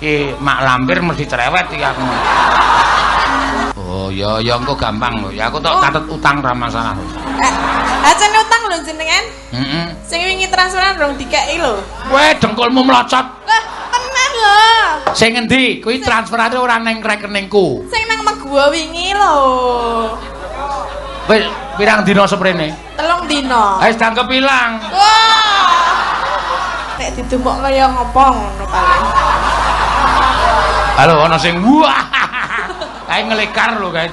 Ki mak lampir mesti cerewet iki aku. Oh, ya ya engko gampang lho. Ya aku tok Oh. catet utang ra masalah. Eh, Aja utang lho jenengan. Heeh. Sing wingi transferan rong dikeki lho. Kowe dengkulmu mlocot. Lah, tenan lho. Sing endi? Kuwi transferane ora ning rekeningku. Sing nang megua wingi lho. Wis pirang dina seprene? Telung dina. Wis dangkep ilang. Wah. Nek didumuk kaya ngopo ngono paling. Halo ana sing wah. Kae ngelekar lho kae.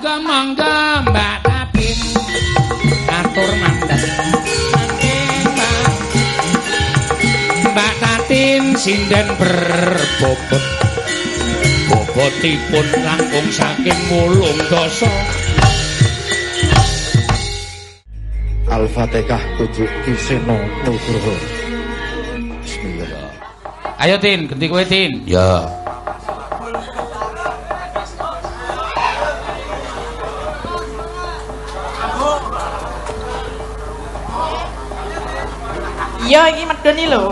Mangga mangga Mbak Tatin. Atur mandat. Mbak Tatin sinden berbobot. Bobotipun langkung saking mulung dosa. Al-Fatihah tujuh Kiseno Nugroho. Ayo Tin, ganti kowe Tin. Ya. Iya iki medun iki lho.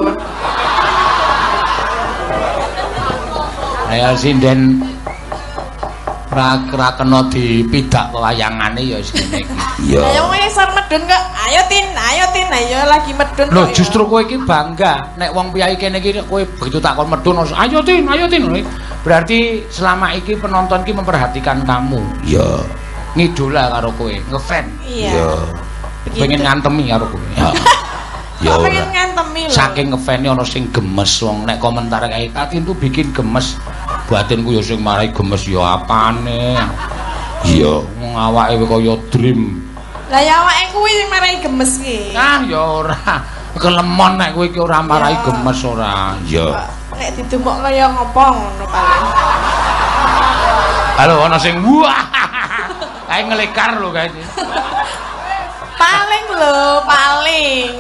Ayo sinden ra ra kena dipidak wayangane ya wis ngene iki. Ayo isor medun kok. Ayo Tin, ayo Tin, ayo lagi medun Loh, ya. justru kowe iki bangga nek wong piyai kene iki kowe begitu takon medun ayo Tin, ayo Tin. Berarti selama iki penonton iki memperhatikan kamu. Ya. Ngidola karo kowe, ngefan. Iya. Begitu. Pengen ngantemi karo kowe. Ya. Kok pengen ngantemi lho. Saking ngefane ana sing gemes wong nek komentar kae Tatin tuh bikin gemes. Batinku ya sing marai gemes ya apane. Iya, wong awake kaya dream. Lah ya awake kuwi sing marai gemes ki. Ah ya ora. Kelemon nek kowe iki ora marai Ya. gemes ora. Ya. Nek didumuk kaya ngopo ngono paling. Halo ana sing wah. Kae ngelekar lho kae. Paling lho, paling.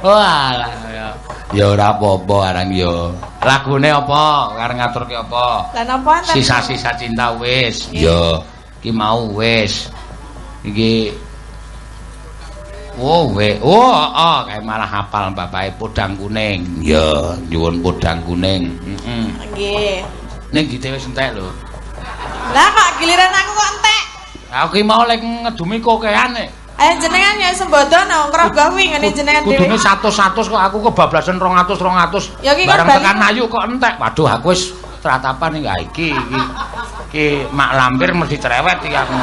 Wah, ya. Ya ora apa-apa arang ya. Lagune apa? Areng ngaturke apa? Lah napa enten? Sisa-sisa cinta wis. Ya, iki mau wis. Iki Oh, we. Oh, oh, kae malah hafal bapake podang kuning. Ya, nyuwun podang kuning. Heeh. Nggih. Ning dite wis entek lho. Lah kok giliran aku kok entek. Aku ki mau lek ngedumi kokean nek. Ayo jenengan ya sembodo nang ngrogoh wi ngene jenengan dhewe. Kudune 100-100 kok aku kebablasan 200-200. Ya, ki kok Bareng tekan ayu kok entek. Waduh, aku wis tratapan iki iki. Ki mak lampir mesti cerewet iki aku.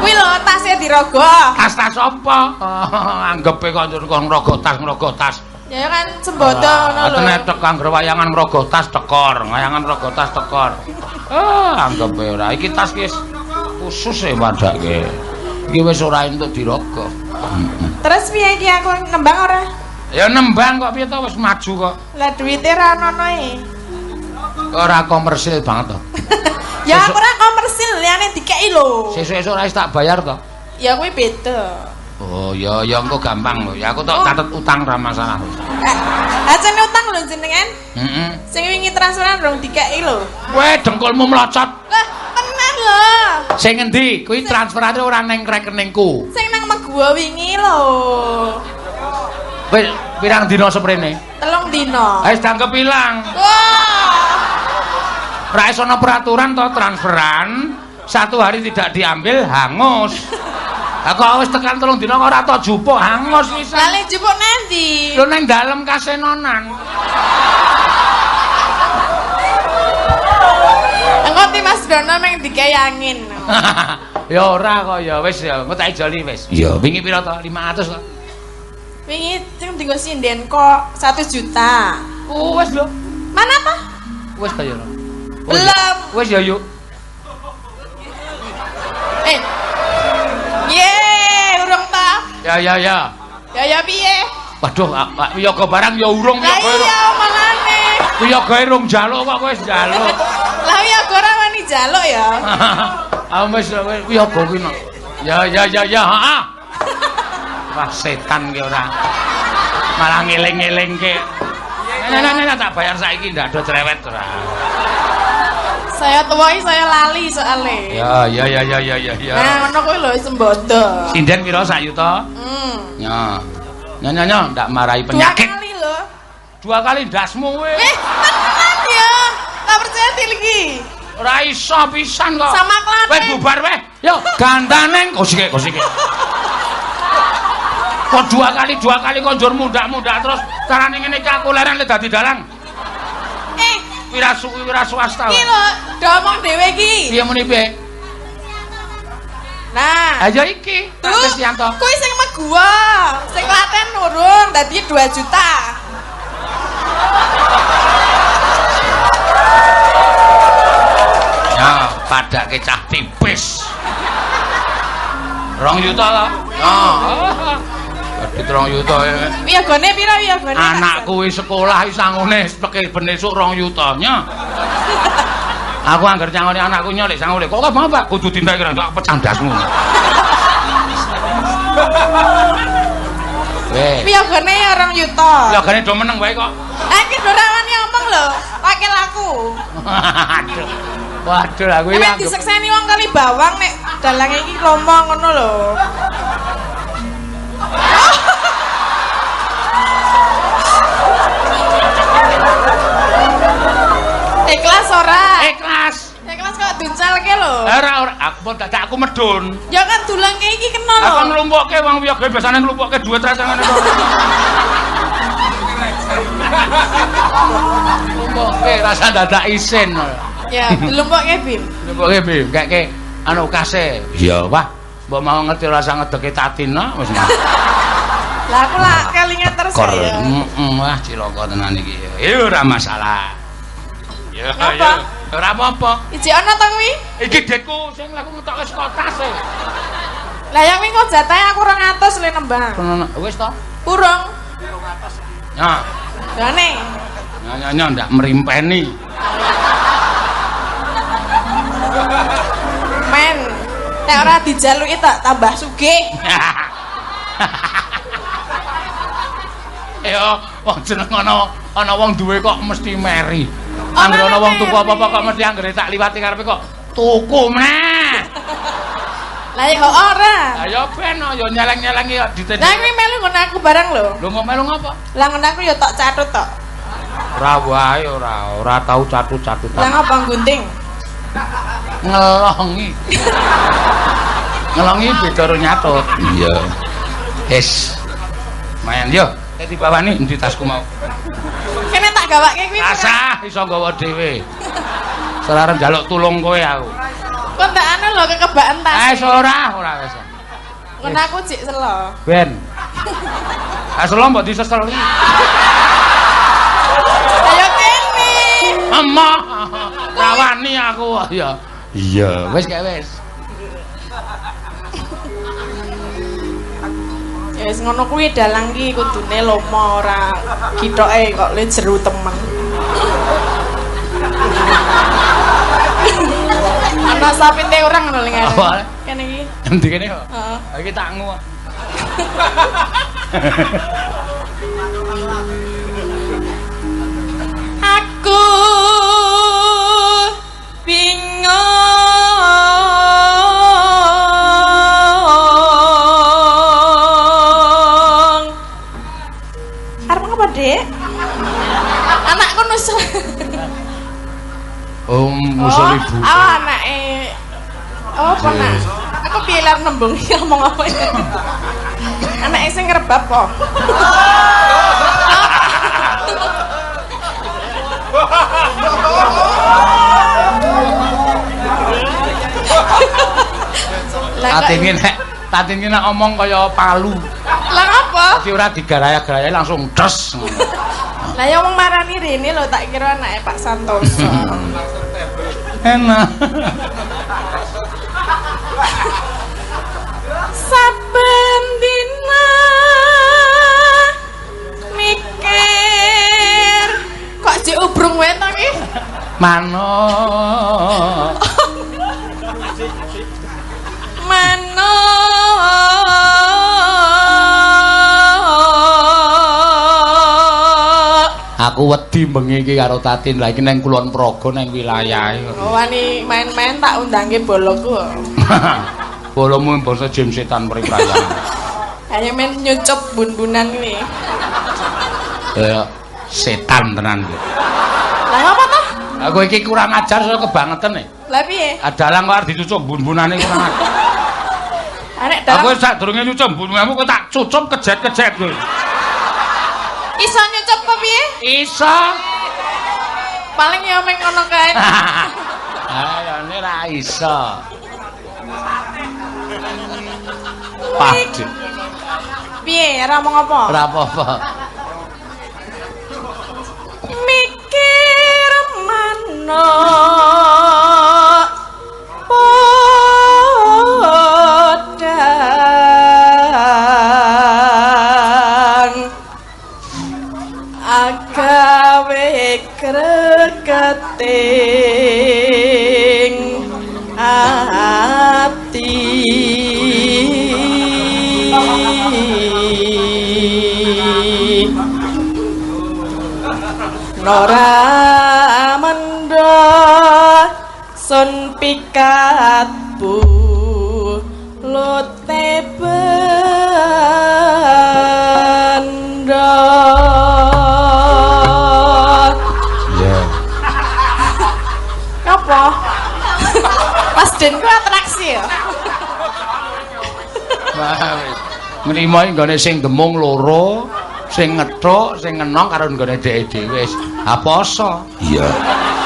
Kuwi lho tasnya dirogoh. Tas tas apa? Anggepe kok njur kok ngrogo tas ngrogo tas. Ya kan sembodo ngono lho. Atene tek kanggo wayangan ngrogo tas tekor, wayangan ngrogo tas tekor. Ah, anggepe ora. Iki tas wis khusus e padake. Iki wis ora entuk dirogo. Terus piye iki aku nembang ora? Ya nembang kok piye to wis maju kok. Lah duwite ra ono e. Ora komersil banget to. Ya aku ora komersil liyane dikeki lho. Sesuk-esuk ora tak bayar to. Ya kuwi beda. Oh, ya ya engko gampang lho. Ya aku tok Oh. catet utang ra masalah. Eh, aja utang lho jenengan. Heeh. Sing wingi transferan rong dikeki lho. Kowe dengkulmu mlocot. Lah, tenan lho. Sing endi? Kuwi transferane ora ning rekeningku. Sing nang megua wingi lho. Wis pirang dina seprene? Telung dina. Wis dangkep ilang. Wah. Iso ana peraturan to transferan. Satu hari tidak diambil hangus. Lah kok wis tekan telung dina kok ora to jupuk hangus wis. Lale jupuk nanti. Lho ning dalem kasenonan. Engko ti Mas Dono meng dikei angin. ya ora kok ya wis ya engko tak ijoli wis. Ya wingi pira to? 500 kok. Wingi sing dienggo sinden kok 1 juta. Oh wis lho. Mana apa? Wis ta ya. Belum. ya. Wis ya yuk. Eh. Ye, urung ta? Ya ya ya. Ya ya piye? Waduh, ah, wiyaga barang ya urung Lah wiyaga. iya mangane. Wiyaga urung njaluk kok wis njaluk. Lah ya ora wani jaluk ya. Ah wis wis wiyaga kuwi no. Ya ya ya ya, heeh. Wah setan ki ora. Malah ngeling-elingke. Nah, nah, nah, nah, tak bayar saiki ndak ada cerewet ora. Saya tuwai saya lali soalnya. Ya ya ya ya ya ya ya. Nah, ngono kuwi lho sembodo. Sinden pira sak yuta? Hmm. Ya. Nya nya nya ndak marahi Dua penyakit. kali lho. dua kali ndasmu kowe. Eh, tenan ya. Tak percaya tilgi. Ora iso pisan kok. Sama Klaten. Wes bubar weh. Yo gandaneng kosike kosike. Kok dua kali dua kali kok njur mundak-mundak terus carane ngene iki aku leren le dadi dalang. Eh, Wirasu wira swasta. iki lho, domong dhewe iki. Piye muni piye? Nah, Ayo iki, tuh, Pak Kristianto. kuwi sing megua. Sing Klaten nurun dadi 2 juta. Ya, padake cah tipis. Rong yuta lah. Ya. Jadi rong yuta. ya. Wiyagone pira wiyagone? Anakku wis sekolah wis sangune pekir ben esuk rong yutanya. Aku anggar nyangoni anakku nyolek sangune. Kok apa Pak? Kudu tindak kira tak pecah ndasmu. Weh. Wiyagone ya 2 juta. Ya gane do meneng wae kok. Eh, iki ora wani omong lho. Wakil aku. Waduh. Waduh aku iki Emang disekseni wong kali bawang nek dalange iki lomo ngono lho. Ikhlas ora? ikhlas. Ikhlas kok duncelke lho. Ora ora aku pun dadak aku medun. Ya kan dulange iki kena lho. Aku nglumpukke wong piye gawe biasane nglumpukke dhuwit rasa ngene kok. Nglumpukke rasa dadak isin. Ya, dilumpukke Bim. Nglumpukke piye? Keke anu kase. Iya, Wah. Mbok mau ngerti rasa ngedeke tatina wis. Lah aku lah kelingan terus ya. Heeh, wah cilaka tenan iki. Ya ora masalah. Ya, Apa? ya. Ora apa-apa. Iji ana to kuwi? Iki dekku sing laku ngetokke saka tase. Lah yang wingi kok jatahe aku 200 le nembang. Wis to. Urung. Ya. Lah ning. Nyanyi ndak merimpeni. Men, nek ora dijaluki tak tambah sugih. Ya, wong jeneng ana ana wong duwe kok mesti meri. Ana Anggere ana wong tuku meri. apa-apa kok mesti anggere tak liwati karepe kok tuku meneh. Lah ya ora. Lah ya ben ya nyeleng-nyelengi ya diteni. Lah kuwi melu ngono aku barang lho. Lho kok melu ngopo? Lah ngono aku ya tok catut tok. Ora wae ora, ora tau catut-catutan. Lah ngapa gunting? ngelongi. ngelongi beda karo nyatut. Iya. Wis. Mayan yo, dadi bawani endi tasku mau. Gawake kuwi. Asah iso nggawa dhewe. Serare njaluk tulung kowe aku. Kok tak anu lho kekebakan tas. Ah wis ora, ora wis. Ngono aku jek selo. Ben. Aslo mbok diseseli. Ayo kene. Emah. Rawani aku ya. Iya, wis gak wis. Ya wis ngono kuwi dalang ki kudune lomo ora kithoke kok le jeru temen. Ana sapinte orang ngono ling Apa? Kene iki. Endi kene kok? Heeh. Iki tak ngu. Aku bingung. Oh, musuh ibu. Oh, anake. Oh, apa nak? Aku piye lar nembung iki ngomong apa ya? Anake sing ngrebab kok. Tatine nek tatine nek omong kaya palu. Lah apa? Dadi ora digaraya-garaya langsung des. ngono. Lah ya wong marani rene lho tak kira anake Pak Santoso. Enak. Saben dina mikir kok jek ubrung wae ta ki? Aku wedi bengi iki karo Tatin lha iki nang Kulon Progo nang wilayahe. Oh, wani main-main tak undangke boloku. Bolomu basa jim setan priprayan. Hanya main nyucup bun-bunan ini. Ya Setan tenan kowe. Lah ngapa toh? Aku iki kurang ajar soal kebangetan nih. Lah piye? Adalah kok arep dicucuk bun-bunane kurang ajar. Arek Aku dalam sak durunge nyucup bungamu kok tak cucup kejet-kejet kowe. Iso nyucup piye? Iso. Paling ya meng ngono kae. Ayo ra iso. Padi. Piye? Ora ngomong apa? Ora apa-apa. mikir podang ati. Nora mendo sun pikat bu lote apa Mas Den ku atraksi ya iki nggone sing gemung loro, sing ngethuk, sing ngenong karo nggone dhek dhewe wis. Ha poso. Iya. Iso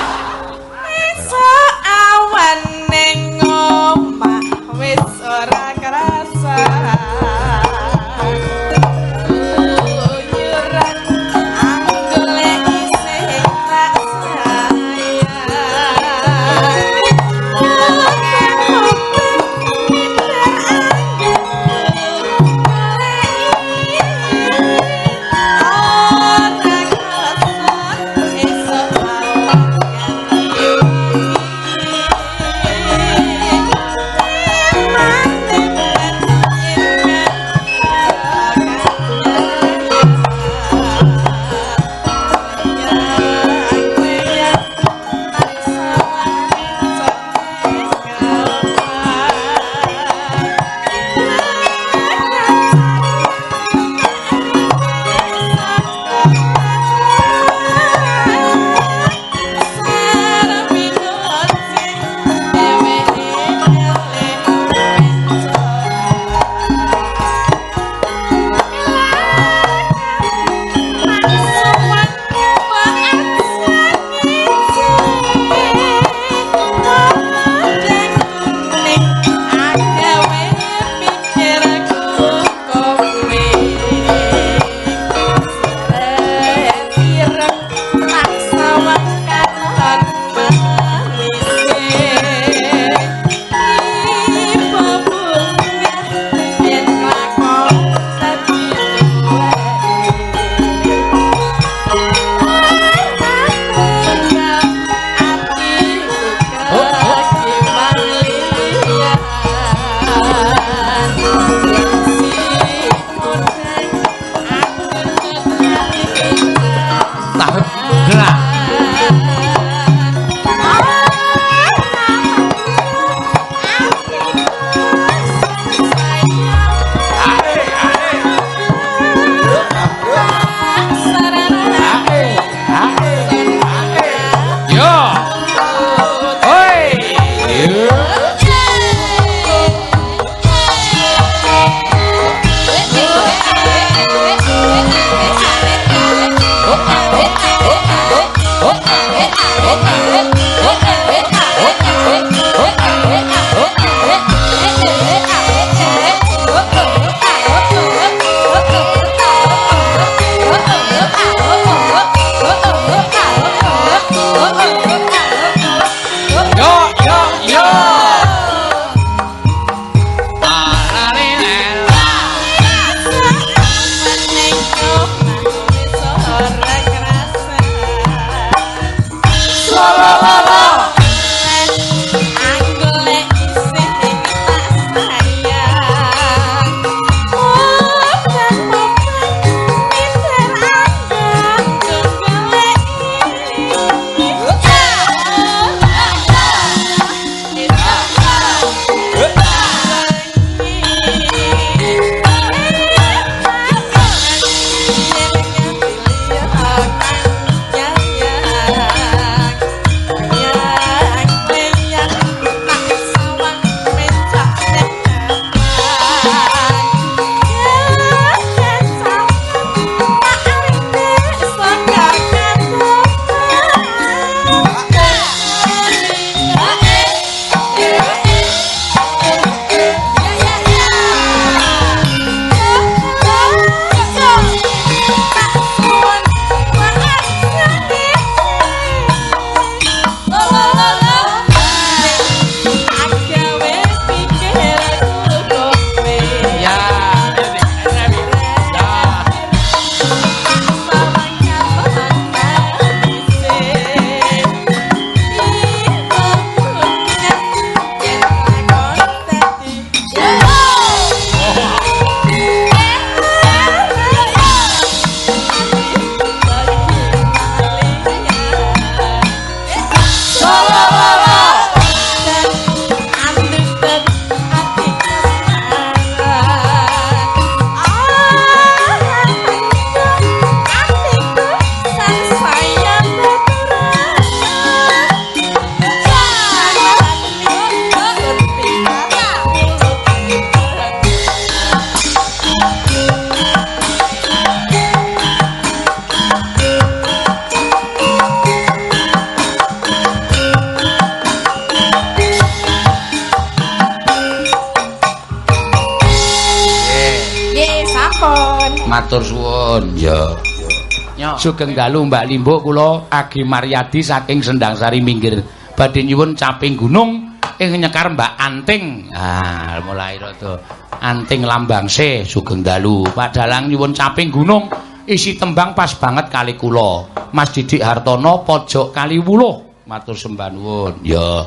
Sugeng dalu Mbak Limbo kula Agi Maryadi saking Sendang Sari minggir badhe nyuwun caping gunung ing nyekar Mbak Anting. Ah, mulai rada Anting lambang se sugeng dalu. Padalang nyuwun caping gunung isi tembang pas banget kali kula. Mas Didik Hartono pojok kali wuluh. Matur sembah nuwun. Ya.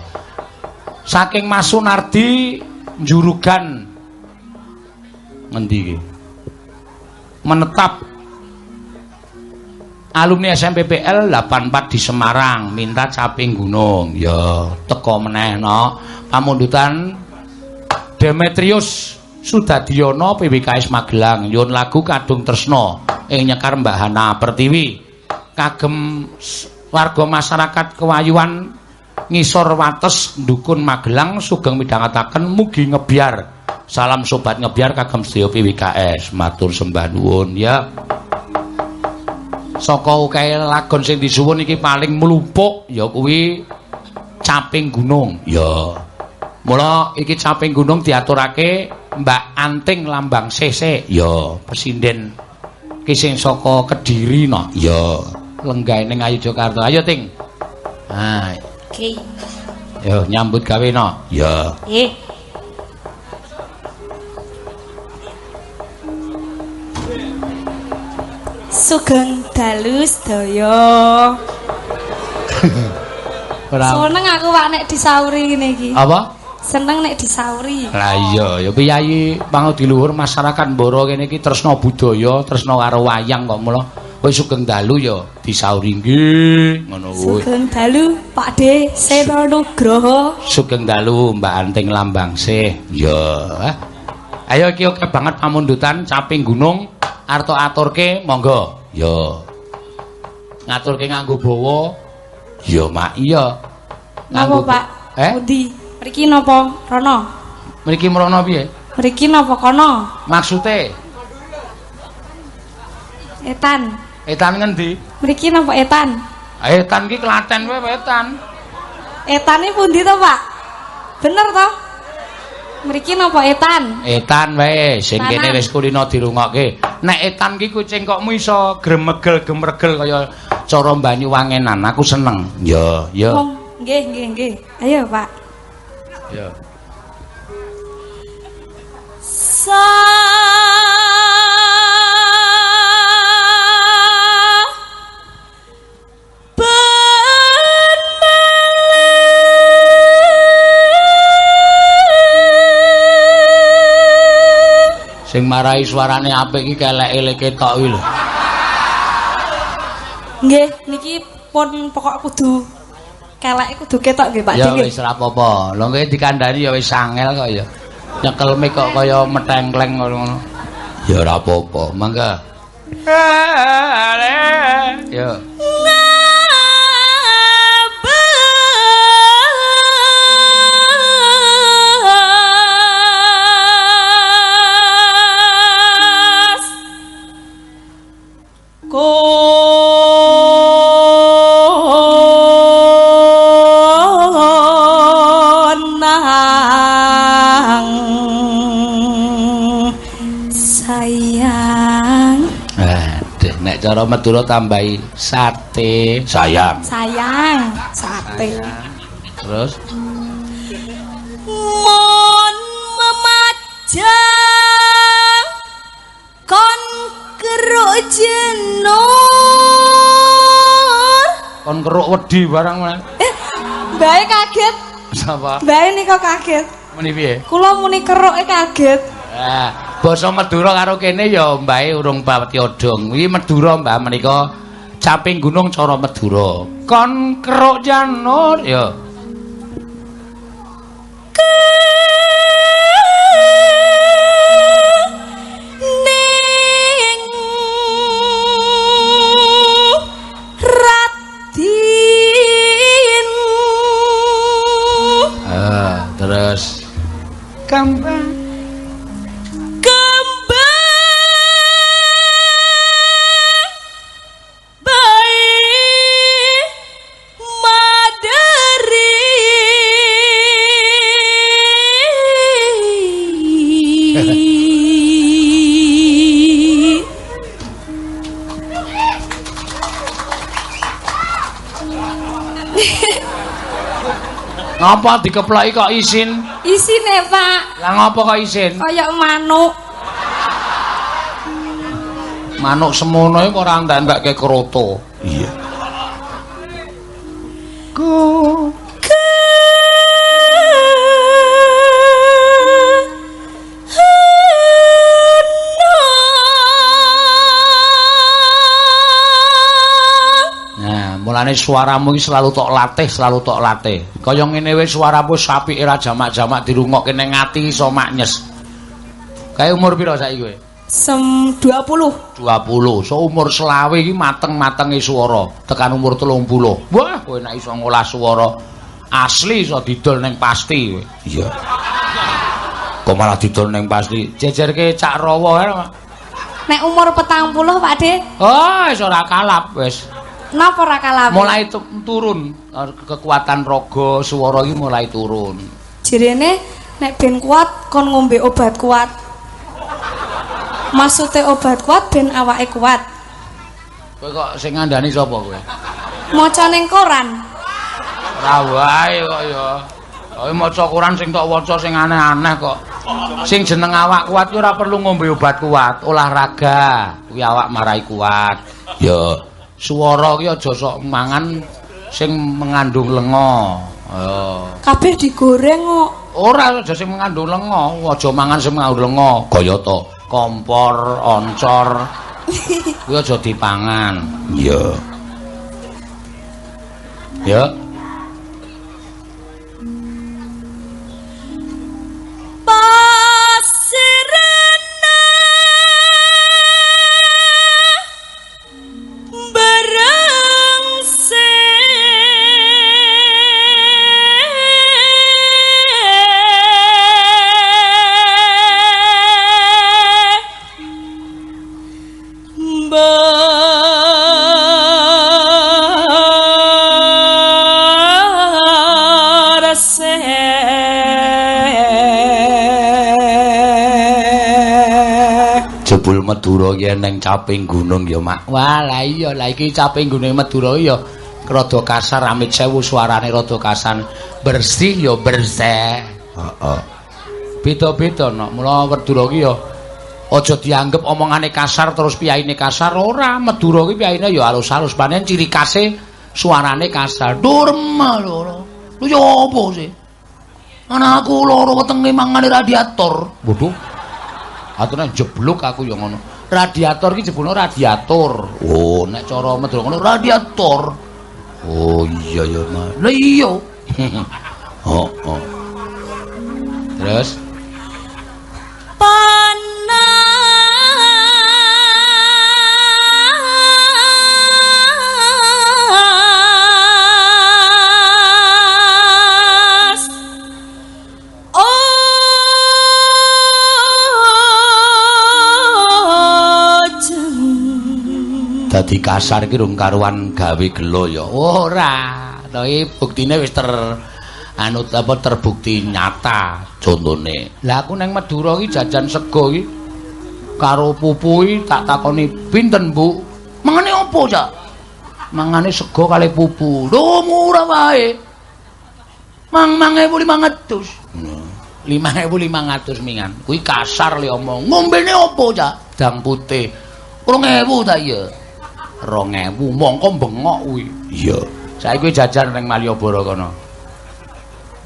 Saking Mas Sunardi Jurugan ngendi iki? Menetap alumni SMPPL 84 di Semarang minta caping gunung. Ya teko meneh no. Pamundutan Demetrius Sudadiono PBKS Magelang. Yun lagu kadung tresno ing nyekar Mbah Hana Pertiwi. Kagem warga masyarakat kewayuan ngisor wates dukun Magelang sugeng midhangetaken mugi ngebiar salam sobat ngebiar kagem sedaya PBKS matur sembah nuwun ya saka ukae lagon sing disuwun iki paling mlumpuk ya kuwi caping gunung. Ya. Mula iki caping gunung diaturake Mbak Anting Lambang Sese. Ya. Presiden ki sing saka Kediri no? Ya. Lenggah ning Ayu Jakarta. Ayo ting. Ha Oke. yo nyambut gawe no? Ya. Eh. Sugeng dalu sedaya. Seneng aku wak nek disauri ngene iki. apa Seneng nek disauri. Lah iya, ya piyayi pangudi luhur masyarakat Mboro kene iki tresna budaya, tresna karo wayang kok mula kowe sugeng dalu ya disauri nggih, ngono kuwi. Sugeng dalu Pak De Seno Nugroho. Sugeng dalu Mbak Anting Lambang sih. Ya. Ayo iki oke banget pamundutan caping gunung arto aturke monggo. Ya. Ngaturke nganggo bawa. Ya mak iya. Napa Pak? Eh? Pundi? Mriki napa rono? Mriki mrono piye? Mriki napa kono? Maksude Etan. etan ngendi? Mriki napa etan? Etan ki Klaten wae etan. Etane pundi to, Pak? Bener to? Mriki napa etan? Etan wae sing kene wis kulino dirungokke. Nek etan ki kucing kokmu iso gremegel gemregel kaya cara Banyuwangenan, aku seneng. Ya, ya. Oh, nggih, nggih, nggih. Ayo, Pak. Ya. Sa Sing marai suarane apik iki kelek-elek ketok kuwi lho. Nggih, niki pun pokok kudu kelek kudu ketok nggih Pak Ya wis ora apa-apa. Lho kowe dikandani ya wis angel kok ya. Nyekel mik kok kaya metengkleng ngono. Ya ora apa-apa. Mangga. Ya. Cara Madura tambahi sate, sayang. sayang sate Terus mon memajang kon keruk jenur kon keruk wedi barang mana? eh bae kaget Sapa? bae nika kaget Muni piye? kula muni keruke kaget Ah, basa Madura karo kene ya mbae urung paweti odong. Iki Madura Mbah menika caping gunung cara Madura. Kon keruk janur ya. Ngapa dikeploki kok isin? Isine, Pak, Lah ngapa kok isin? kaya manuk. Manuk semono iku ora ndak-ndake kroto. Mulane suaramu iki selalu tok latih, selalu tok latih. Kaya ngene wis suaramu sapike ra jamak-jamak dirungokke ning ati iso maknyes. Kae umur pira saiki kowe? Sem 20. 20. So umur selawe iki mateng-matenge swara. Tekan umur 30. Wah, kowe nek iso ngolah swara asli iso didol ning pasti kowe. Iya. Kok malah didol ning pasti. Jejerke Cak Rawa. Nek umur 40, Pak De, Oh, wis ora kalap wis. Napa ora kalah? Mulai tu- turun kekuatan raga swara iki mulai turun. Jirene nek ben kuat kon ngombe obat kuat. Maksudnya obat kuat ben awake kuat. Kowe kok sing ngandani sapa kowe? Maca ning koran. Ora wae kok ya. Kowe maca Quran sing tok waca sing aneh-aneh kok. Sing jeneng awak kuat ora perlu ngombe obat kuat, olahraga kuwi awak marai kuat. Ya, swara ki aja sok mangan sing mengandung lenga. Ya. Kabeh digoreng kok. Ora aja sing mengandung lenga, aja mangan sing mengandung lenga. Kaya to, kompor, oncor. Kuwi aja dipangan. Iya. Ya. Pasirana Madura ki neng caping gunung ya, Mak. Wah, lah iya, lah iki caping gunung Madura ya rada kasar amit sewu suarane rada kasar. Bersih ya bersih. Heeh. Beda-beda no. Mula Madura ki ya aja dianggep omongane kasar terus piyaine kasar ora. Madura ki piyaine ya halus-halus panen ciri khase suarane kasar. Durma lho. Lho ya apa sih? Anakku loro wetenge mangane radiator. Waduh. Atune jeblok aku ya ngono. Radiator iki jebulno radiator. Oh, nek cara Madura ngono radiator. Oh iya ya, Mas. Lah iya. Oh, oh. Terus panas dadi kasar iki rung karuan gawe gelo ya. Ora. Tapi buktine wis ter anu apa terbukti nyata contone. Lah aku nang Madura iki jajan sego iki karo pupu iki tak takoni pinten, Bu? Mangane opo, Cak? Mangane sego kali pupu. Lho murah wae. Mang 5500. 5500 mingan. Kuwi kasar le omong. Ngombene opo, Cak? Dang putih. 2000 ta iya? 2000 mongko bengok kuwi. Iya. Saiki jajan ning Malioboro kono.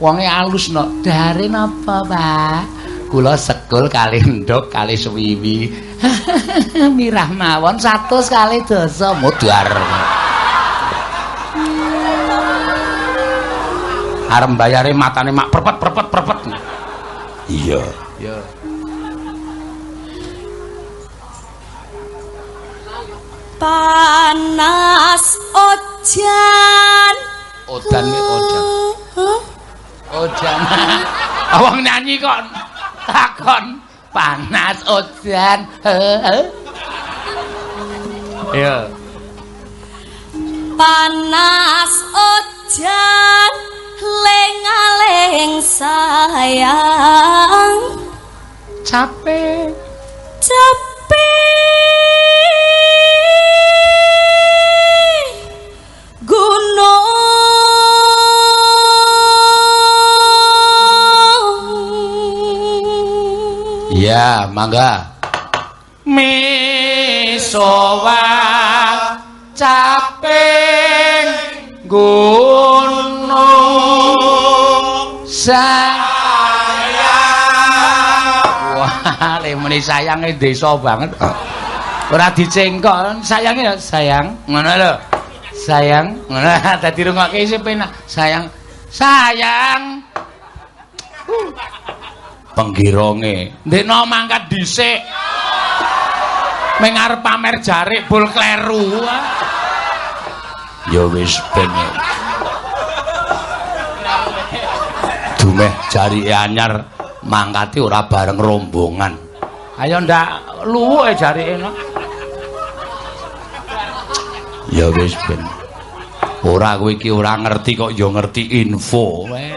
Wonge alus no. Dare napa, Pak? Kula sekul kali nduk kali suwiwi. Mirah mawon 100 kali dosa mudhar. Arep bayare matane mak perpet perpet perpet. Iya. Ya. Panas ojan Odan ki ojan. Ojan. Awang nyanyi kok takon panas ojan. Heeh. Ya. panas ojan lengaleng sayang Capek. capek Ya, mangga. Misowa caping gunung saya. Wah, le sayange desa banget. Ora dicengkok sayange ya? Sayang. Ngono lho. Sayang. Ngono. Dadi rungokke isih penak. Sayang. Sayang. Penggironge. Ndekno mangkat dhisik. Ming arep pamer jarik bol kleru. Ya wis ben. Dumeh jarike anyar mangkate ora bareng rombongan. Ayo ndak luwuke jarike no ya wis ben. Ora kowe iki ora ngerti kok ya ngerti info Weh,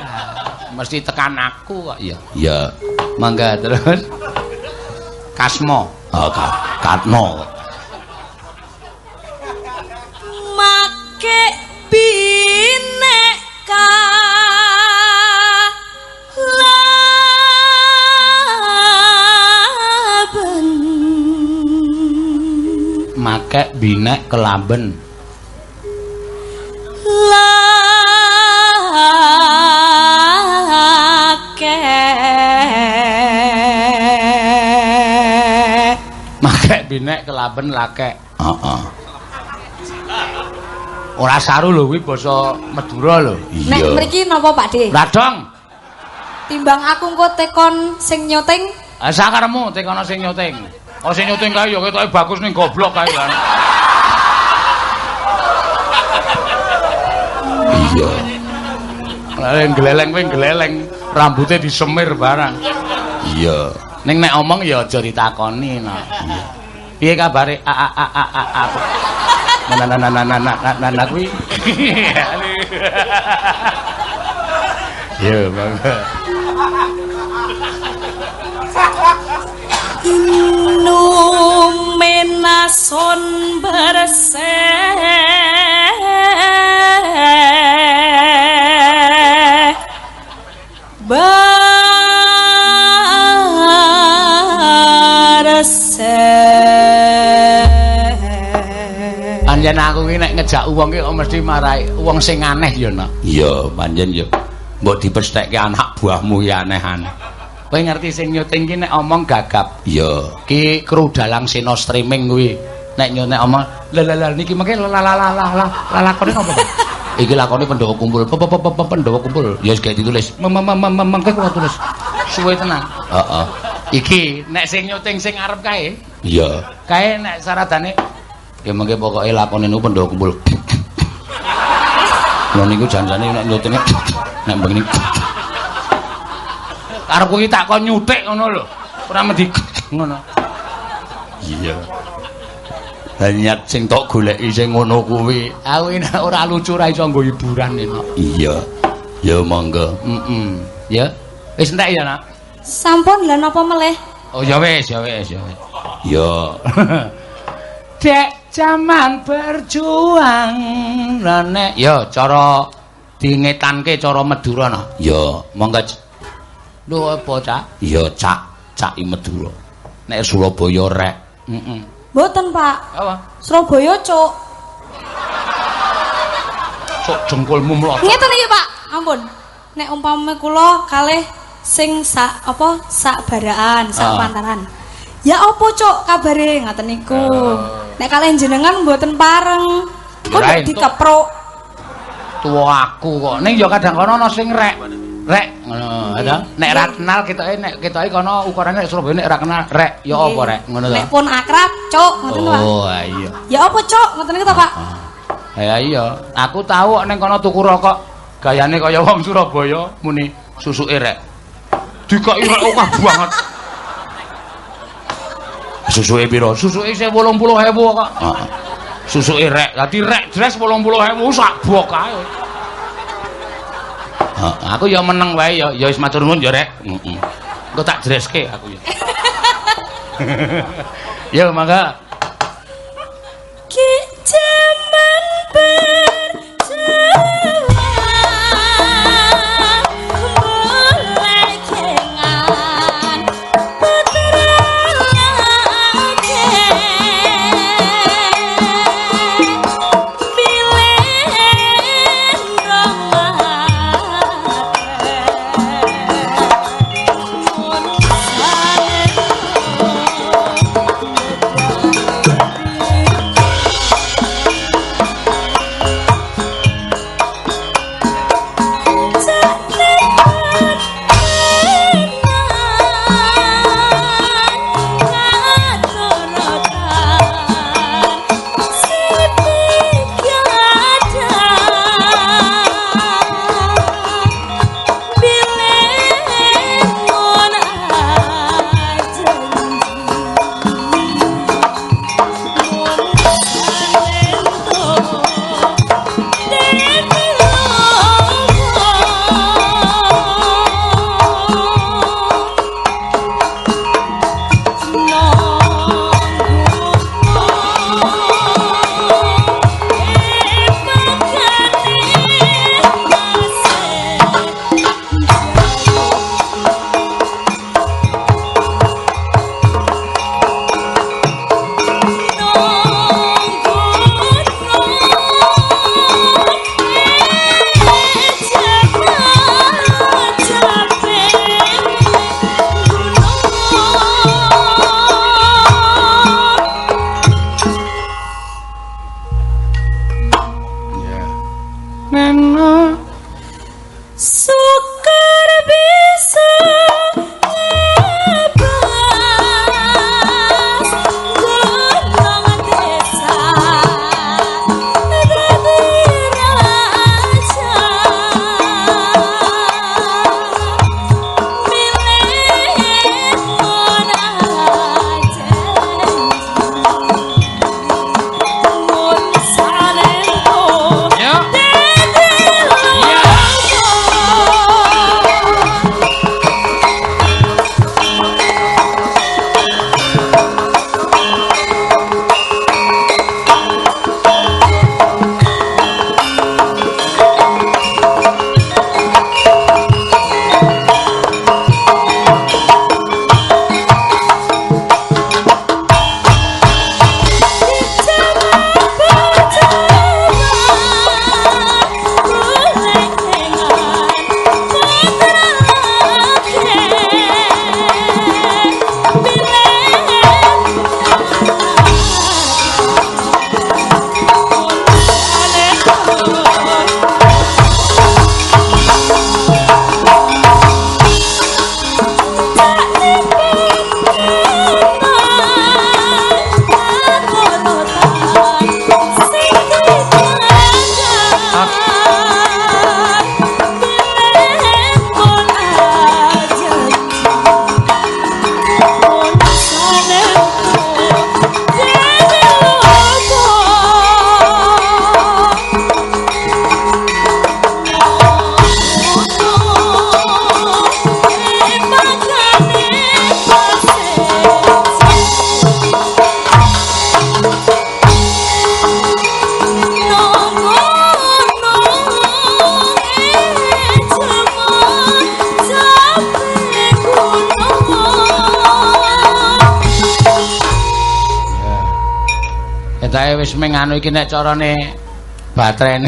mesti tekan aku kok ya. Ya. Mangga terus. Kasmo. Oh, ka, katno make bineka laben. Make binek kelamben lake. Make binek kelamben lake heeh. Ora saru lho kuwi basa Madura lho. Nek mriki napa Pak De radong timbang aku engko tekon sing nyoting. Ah sakaremu tekono sing nyoting. Oh sing nyoting kae ya ketoke bagus ning goblok kae kan iya. Lah gleleng kuwi gleleng rambutnya disemir barang. Iya. Ning nek omong ya aja ditakoni no. Piye kabare a a a a a na na na na na na na na na kuwi. Yo mangga numenason berseh Panjen aku ini nek ngejak uang ki mesti marai uang sing aneh Yo no. Iya, panjen yo. Mbok anak buahmu ya aneh-aneh. Kowe ngerti sing nyuting ki nek omong gagap. Yo Ki kru dalang sino streaming kuwi. Nek nyone omong lalalal niki mengke? Iki lakone Pandhawa kumpul. Pe pe pe pe Pandhawa kumpul. Ya wis kayak ditulis. Mengke kula tulis. Suwe tenan. heeh. Iki nek sing nyuting sing arep kae, iya. Kae nek saradane? Ya mengke pokoke lakone niku Pandhawa kumpul. Lho niku janjane nek nyutinge nek begini arep kuwi tak kon nyutik ngono lho. Ora medi ngono. iya hanya sing tok goleki sing ngono kuwi Aku ora lucu ora iso nggo hiburan ini. iya ya monggo Heeh. Ya. Wis entek ya, Nak. sampun lha napa meleh Oh ya wis, ya wis, ya wis. ya Dek zaman berjuang nek ya cara dingetanke cara Madura no. ya monggo Lho apa cak? ya cak cak i Madura nek Surabaya rek Heeh. Mboten Pak. Apa? Surabaya cuk. Sok jengkulmu mlot. ngeten iki Pak. Ampun. Nek umpama kula kalih sing sak apa sak baraan sak Ah. pantaran ya apa cuk kabare? Ngaten niku. Nek kalih jenengan mboten pareng. Kok dikepruk Tuwa aku kok. Ning ya kadang kono ana sing rek. Rek ngono, ada. Nek ra kenal ketoke nek ketoke kono ukurane nek Surabaya nek ra kenal rek, ya apa rek? Ngono to. nek pun akrab cuk ngoten Pak Oh, iya. ya apa cuk ngoten niku ta Pak Ya iya, aku tahu kok ning kono tuku rokok gayane kaya wong Surabaya muni susuke rek. Dikoki rek akeh banget. susuke pira Susuke isih 80.000 kok. heeh Susuke rek. Dadi rek dress 80.000 sak bok kae. Aku ya meneng wae ya, ya wis matur nuwun ya rek. Heeh. Engko tak dreske aku ya. Ya mangga. Ki jaman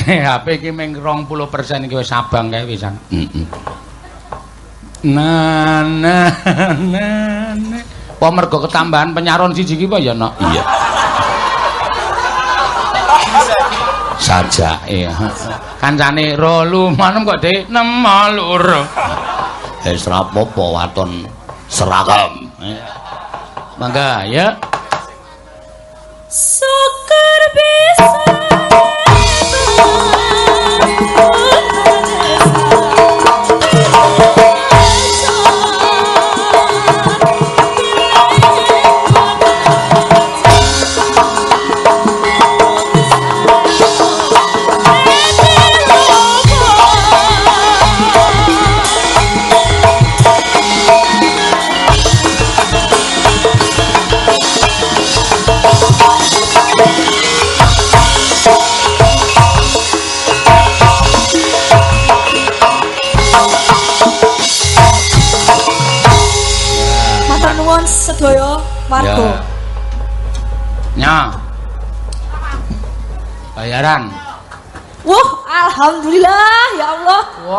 HP iki ming 20% iki wis abang kae pisan. Heeh. Nah, nah, nah, nah. Apa mergo ketambahan penyaron siji iki apa ya, Nok? Iya. Saja Iya. Kancane rolu manem kok Dik nemo loro. wis rapopo waton seragam. Mangga ya.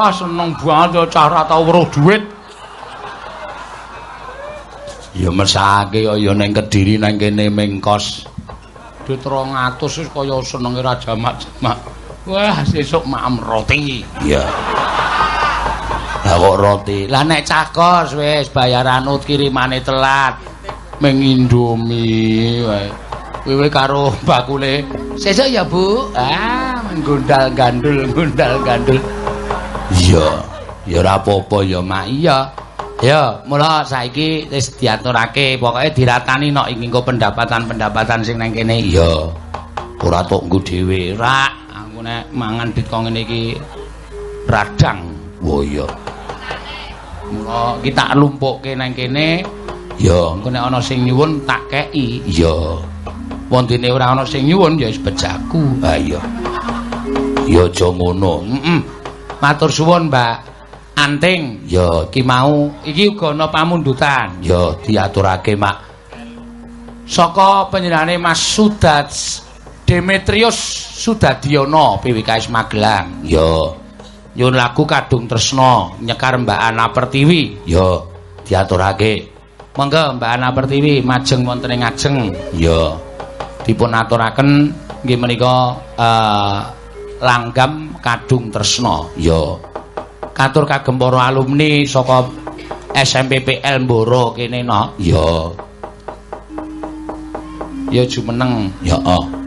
Wah, seneng banget ya cara tau weruh duit. Ya mesake ya ning Kediri nang kene mengkos. Duit 200 wis kaya senenge ra jamak-jamak. Wah, sesuk maem roti. Iya. Lah kok roti. Lah nek cakos wis bayaran ut kirimane telat. Ming Indomie wae. Wewe karo bakule. Sesuk ya, Bu. Ah, menggundal gandul, gundal gandul. Iya. Ya ora apa-apa ya, Mak. Iya. Ya, mula saiki wis diaturake, pokoke diratani nok iki engko pendapatan-pendapatan sing nang kene. Iya. Ora tok nggo dhewe. Rak, aku nek mangan dit kok ngene iki radang. Oh iya. Mula kita lumpukke nang kene, Ya, engko nek ana sing nyuwun tak kei. iya. Wondene ora ana sing nyuwun ya wis bejaku. Ha iya. Ya aja ngono. Heeh. Matur suwun, Mbak. Anting. Ya, Iki mau iki uga ana pamundutan. ya diaturake, Mak. Saka panjenengane Mas Sudat Demetrius Sudadiono PWKS Magelang. Ya, Nyun lagu Kadung Tresna nyekar Mbak Ana Pertiwi. ya diaturake. Monggo Mbak Ana Pertiwi majeng wonten ing ngajeng Ya, dipun aturaken nggih menika eh langgam kadung tresna. Ya. Katur kagem para alumni saka SMPPL Mboro kene no. Ya. Ya jumeneng. Ya. Oh.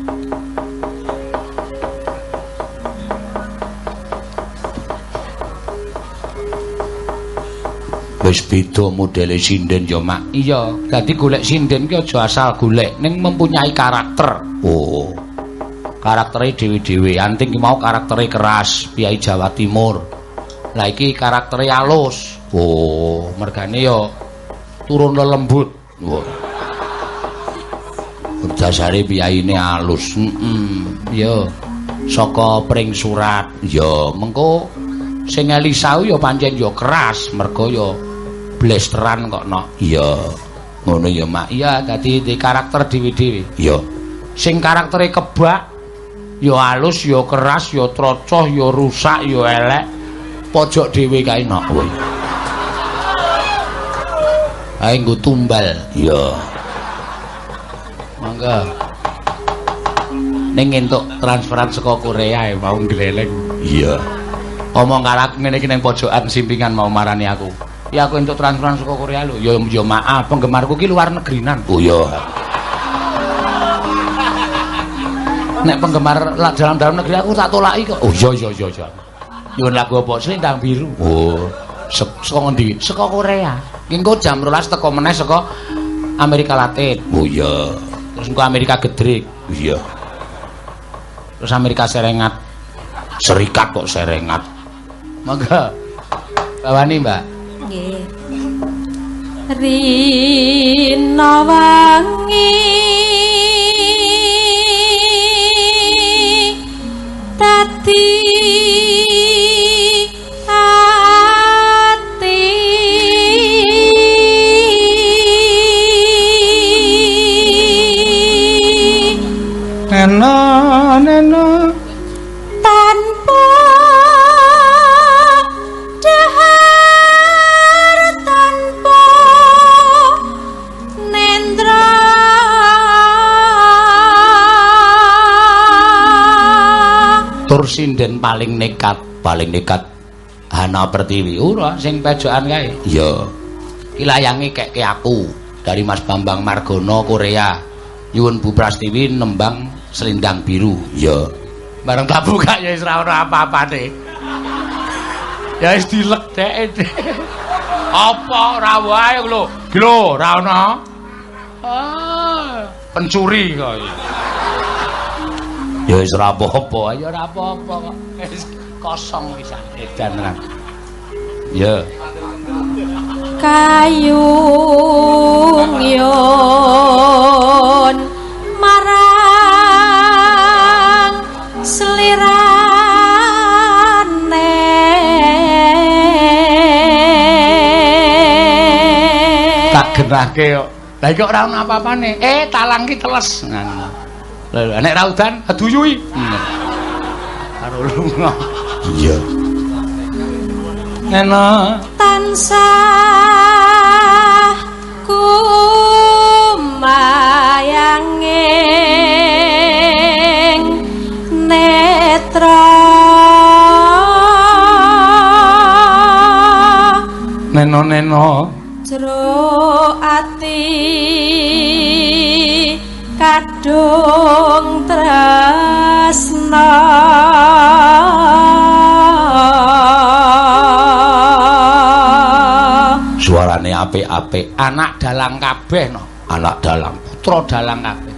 wis beda modele sinden ya mak iya dadi golek sinden ki aja asal golek ning mempunyai karakter oh karaktere dhewe-dhewe. Anting mau karaktere keras piyai Jawa Timur. Lah iki karaktere alus. Oh mergane ya turun lembut. Oh. dasare piyaine alus. Heeh ya saka pring surat. Ya mengko sing elisau ya pancen ya keras. Mergo ya blesteran kok no iya ngono ya mak. Iya dadi di karakter dewi-dewi iya sing karaktere kebak ya halus ya keras ya trocoh ya rusak ya elek. Pojok dhewe kae no kowe. Ae nggo tumbal. Iya mangga ning entuk transferan saka Korea mau gleleng iya. Omong karak ngene iki ning pojokan simpingan mau marani aku. Ya aku untuk transferan saka Korea lho. Ya ya maaf, penggemarku ki luar negerinan. Oh iya. Nek penggemar dalam dalam negeri aku tak tolaki kok. Oh iya iya iya iya. Nyuwun lagu apa? Selendang biru. Oh. Saka ngendi? Saka Korea. Engko jam 12 teko meneh saka Amerika Latin. Oh iya. Terus engko Amerika Gedrik. Oh iya. Terus Amerika Serengat. Serikat kok Serengat. Mangga. Bawani, Mbak. nggih. Rina wangi sinden paling nekat, paling nekat Hana Pertiwi. Ora sing pejokan kae. Iya. Ki layange kek ke aku dari Mas Bambang Margono Korea. Yuwun Bu Prastiwi nembang selendang biru. Iya. Bareng tak buka ya wis ora ono apa-apane. Ya wis dilek dek. Apa ora wae lho. Lho, ora ono. Ah, pencuri kok. Ya wis ora apa-apa, ya ora apa-apa kok. Wis kosong pisan edan ra. Ya. Kayung yon marang selirane Tak genahke kok. Lah iki ora ono apa-apane. Eh, talang ki teles. Ngono. Lah nek ra udan aduyui. Karo lunga. Iya. Nena tansah kumayanging netra neno-neno jero ati kadung tresna Suarane apik-apik, anak dalang kabeh no. Anak dalang, putra dalang kabeh.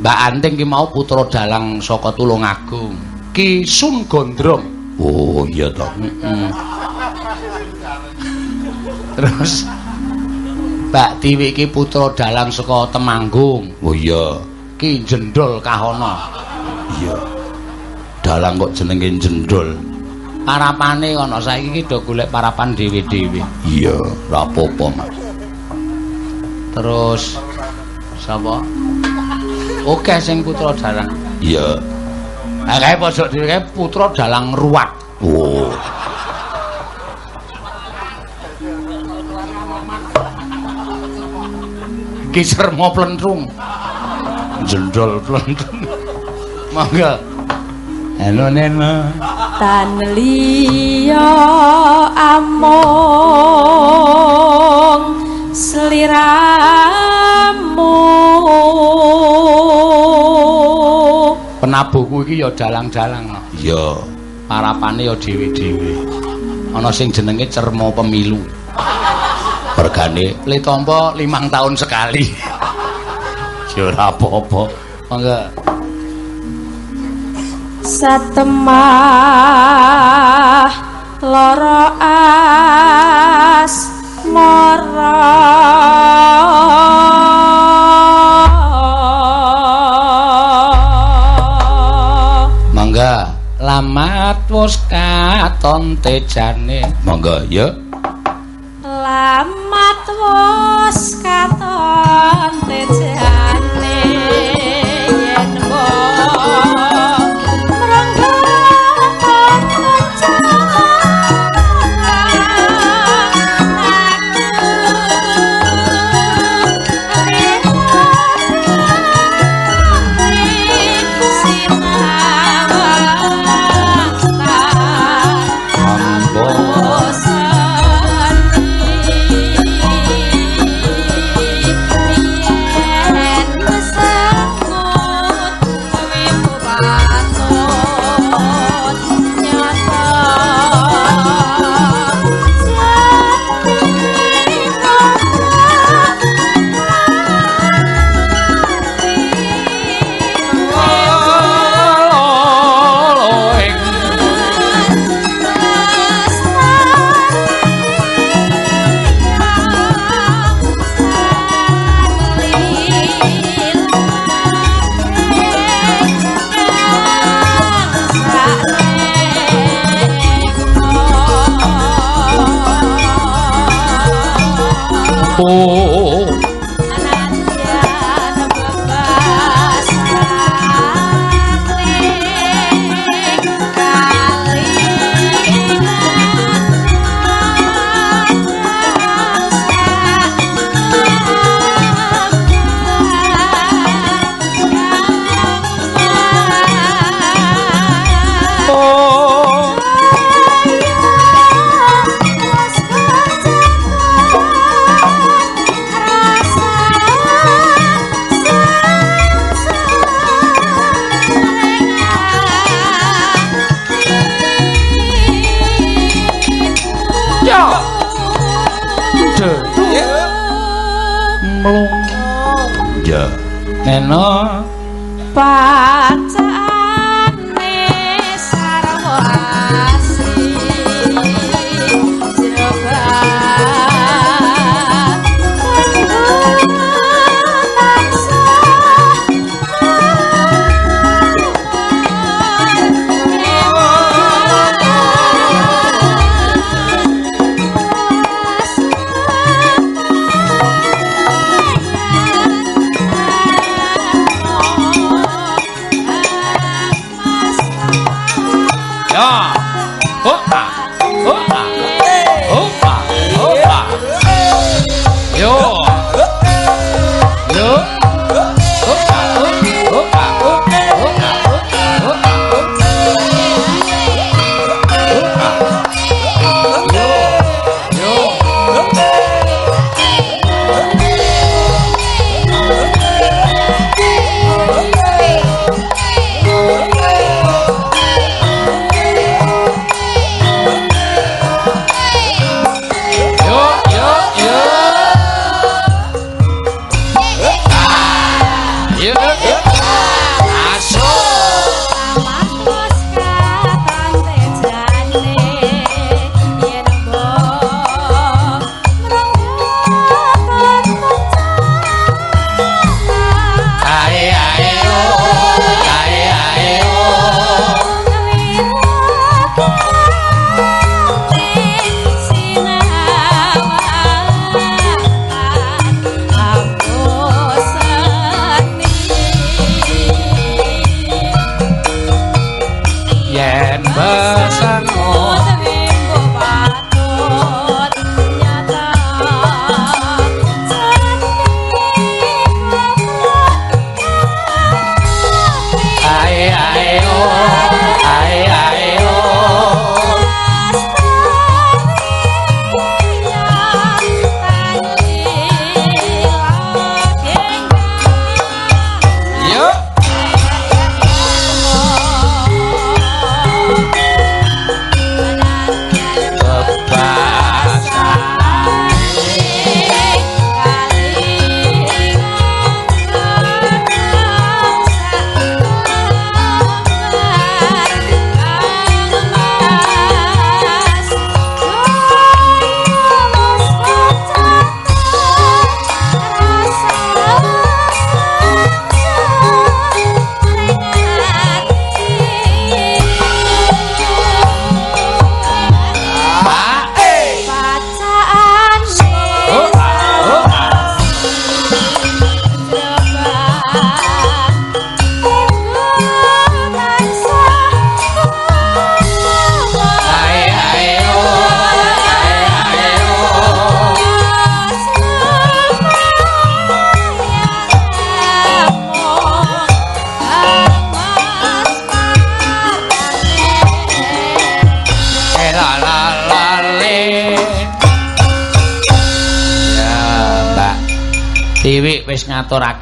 Mbak Anting ki mau putra dalang saka Tulungagung. Ki Sun Gondrong. Oh, iya toh. Mm terus Mbak Tiwi ki putra dalang saka Temanggung Oh iya. Ki Jendol Kahono Iya. Dalang kok jenenge jendol. parapane ana saiki ki do golek parapan dhewe-dhewe Iya, ora apa-apa, Mas. terus sapa oke sing putra dalang Iya. ah kae pojok dhewe kae putra dalang ruwat Oh. ki sermo plentrung jendol plentrung mangga Eno neno. tan liya among sliramu Penabuhku iki ya dalang-dalang. Iya. Parapane ya dhewe-dhewe. Ana sing jenenge cermo pemilu. Regane le tampa 5 tahun sekali. Ya ora apa-apa. Mangga. satemah mara Mangga. Lamat wis katon tejane. Mangga ya. lamat wos katon tejane Oh.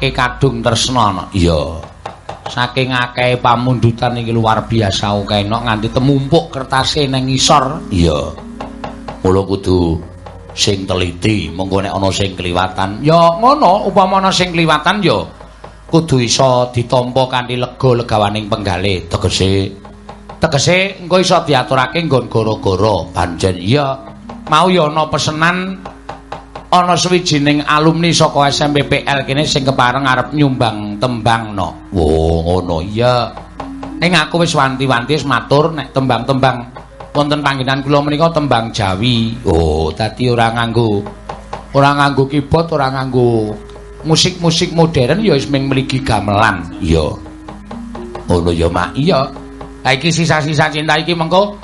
Ngaturake kadung tresna. Iya. Saking akeh pamundutan iki luar biasa akeh nok nganti temumpuk kertase ning ngisor. Iya. Mula kudu sing teliti, monggo nek ana sing kliwatan. Ya ngono, upama ana sing kliwatan ya kudu iso ditampa kanthi lega legawaning penggale. Tegese tegese engko iso diaturake nggon gara-gara panjen iya mau ya ana pesenan ana sawijining alumni saka SMPPL kene sing kepareng arep nyumbang tembang no. Wo ngono iya. Ning aku wis wanti-wanti wis matur nek tembang-tembang wonten panggenan kula menika tembang Jawi. Oh, dadi ora nganggo ora nganggo keyboard, ora nganggo musik-musik modern ya wis ming mligi gamelan. Iya. Ngono ya, Mak. Iya. Lah iki sisa-sisa cinta iki mengko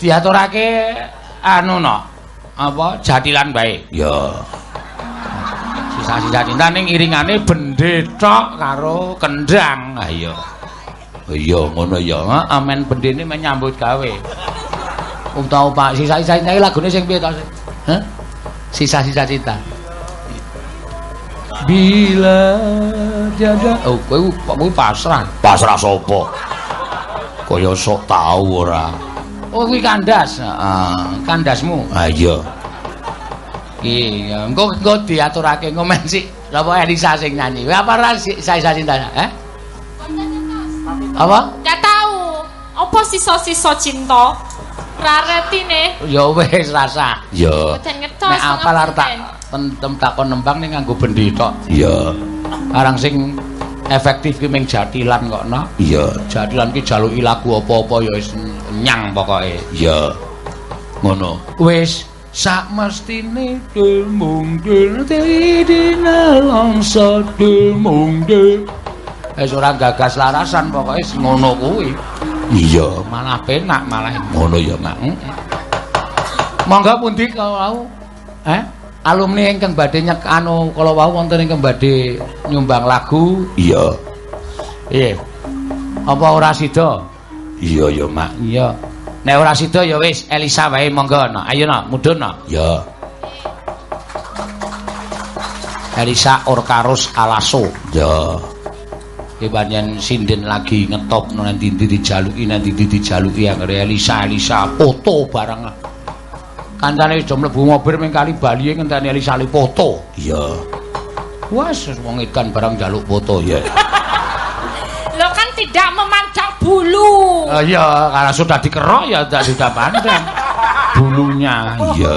diaturake anu no. Apa jatilan bae. Ya. Sisa-sisa cinta ning iringane bendhetok karo kendang. Ha iya. Oh iya ngono ya. Amen bendene menyambut gawe. Utawa Pak sisa-sisa cinta lagune sing piye to? Hah? Sisa-sisa cinta. Bila jada oh kowe kowe pasrah. Pasrah sapa? Kaya sok tau ora. Oh kuwi kandas. Heeh, kandasmu. Ha iya. Iya, engko engko diaturake ngomen sik. Sapa Elisa sing nyanyi? Kowe apa ra sisa-sisa cinta? Eh? Apa? Nggak tahu. Apa sisa-sisa cinta? Raretine. Ya wis rasa. Ya. Boten ngertos. Nek apal arep tak tem takon nembang ning nganggo bendi tok. Iya. Arang sing efektif ki ming jatilan kok no. Iya, jatilan ki jaluki lagu apa-apa ya wis nyang pokoke. Iya. Ngono. Wis sak mestine demung del dina langsa demung del. Wis ora gagas larasan pokoke ngono kuwi. Iya, malah penak malah ngono ya, Mak. Monggo pundi kalau Eh? Alumni ingkang badhe nyek anu kala wau wonten ingkang badhe nyumbang lagu? Iya. Iya. Apa ora sida? Iya ya, Mak. Iya. Nek ora sida ya wis Elisa wae monggo no. Ayo no, mudhun no. Ya. Elisa Orkarus Alaso. Ya. Iki pancen sinden lagi ngetop nang ndi dijaluki nang ndi dijaluki yang Elisa Elisa foto barang. Kancane wis do mlebu mobil ming kali Bali ngenteni Elisa li foto. Iya. Wes wong edan barang jaluk foto ya. Lo kan tidak memandang bulu. Oh iya, karena sudah dikerok ya tidak sudah pandang bulunya. Iya.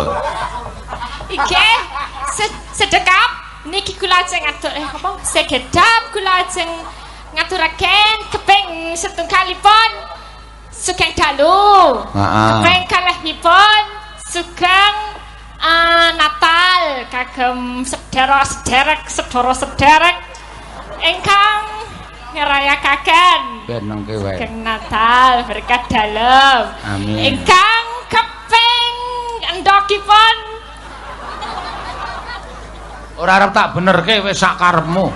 Iki se- sedekap niki kula ajeng ngatur eh apa? Segedap kula ajeng ngaturaken keping setunggalipun sugeng dalu. Heeh. Keping kalihipun sugeng ah, Natal kagem sedherek-sedherek sedherek-sedherek ingkang ngerayakaken. Sugeng Natal berkah dalem. Amin. Ingkang keping endokipun Ora arep tak benerke wis sak karepmu.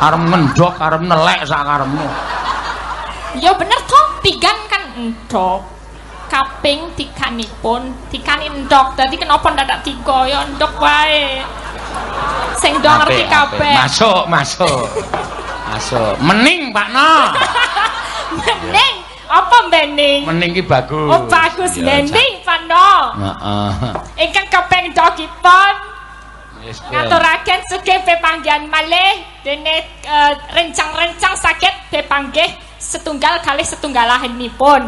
Arep ngendok, arep nelek sak karepmu. Ya bener toh, tigan kan endok. Kaping tikanipun, tikani endok. Dadi kenapa ndadak tiga ya endok wae. Sing do ngerti kabeh. Masuk, masuk. Masuk. Mening, Pak No. Bening, apa bening? Mening ki bagus. Oh bagus Ya, bening pano. Heeh. Ingkang kaping endokipun Wis kowe. ngaturaken sugih pepanggihan malih dene eh, rencang-rencang sakit pepanggih setunggal kali setunggalahanipun.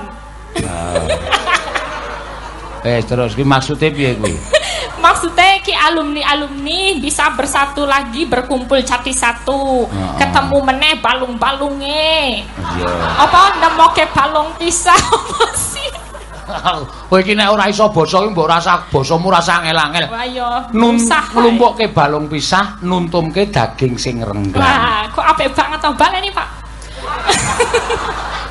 Eh terus ki maksude piye kuwi? Maksudnya ki alumni-alumni bisa bersatu lagi berkumpul jadi satu. Heeh. Ketemu meneh. Iya. Apa nemoke balung pisah apa sih? Kowe iki nek ora iso basa ki mbok rasa basamu rasa angel-angel. Wah ya, nglumpukke balung pisah, nuntumke daging sing renggang. Wah, kok apik banget to bal ini, Pak.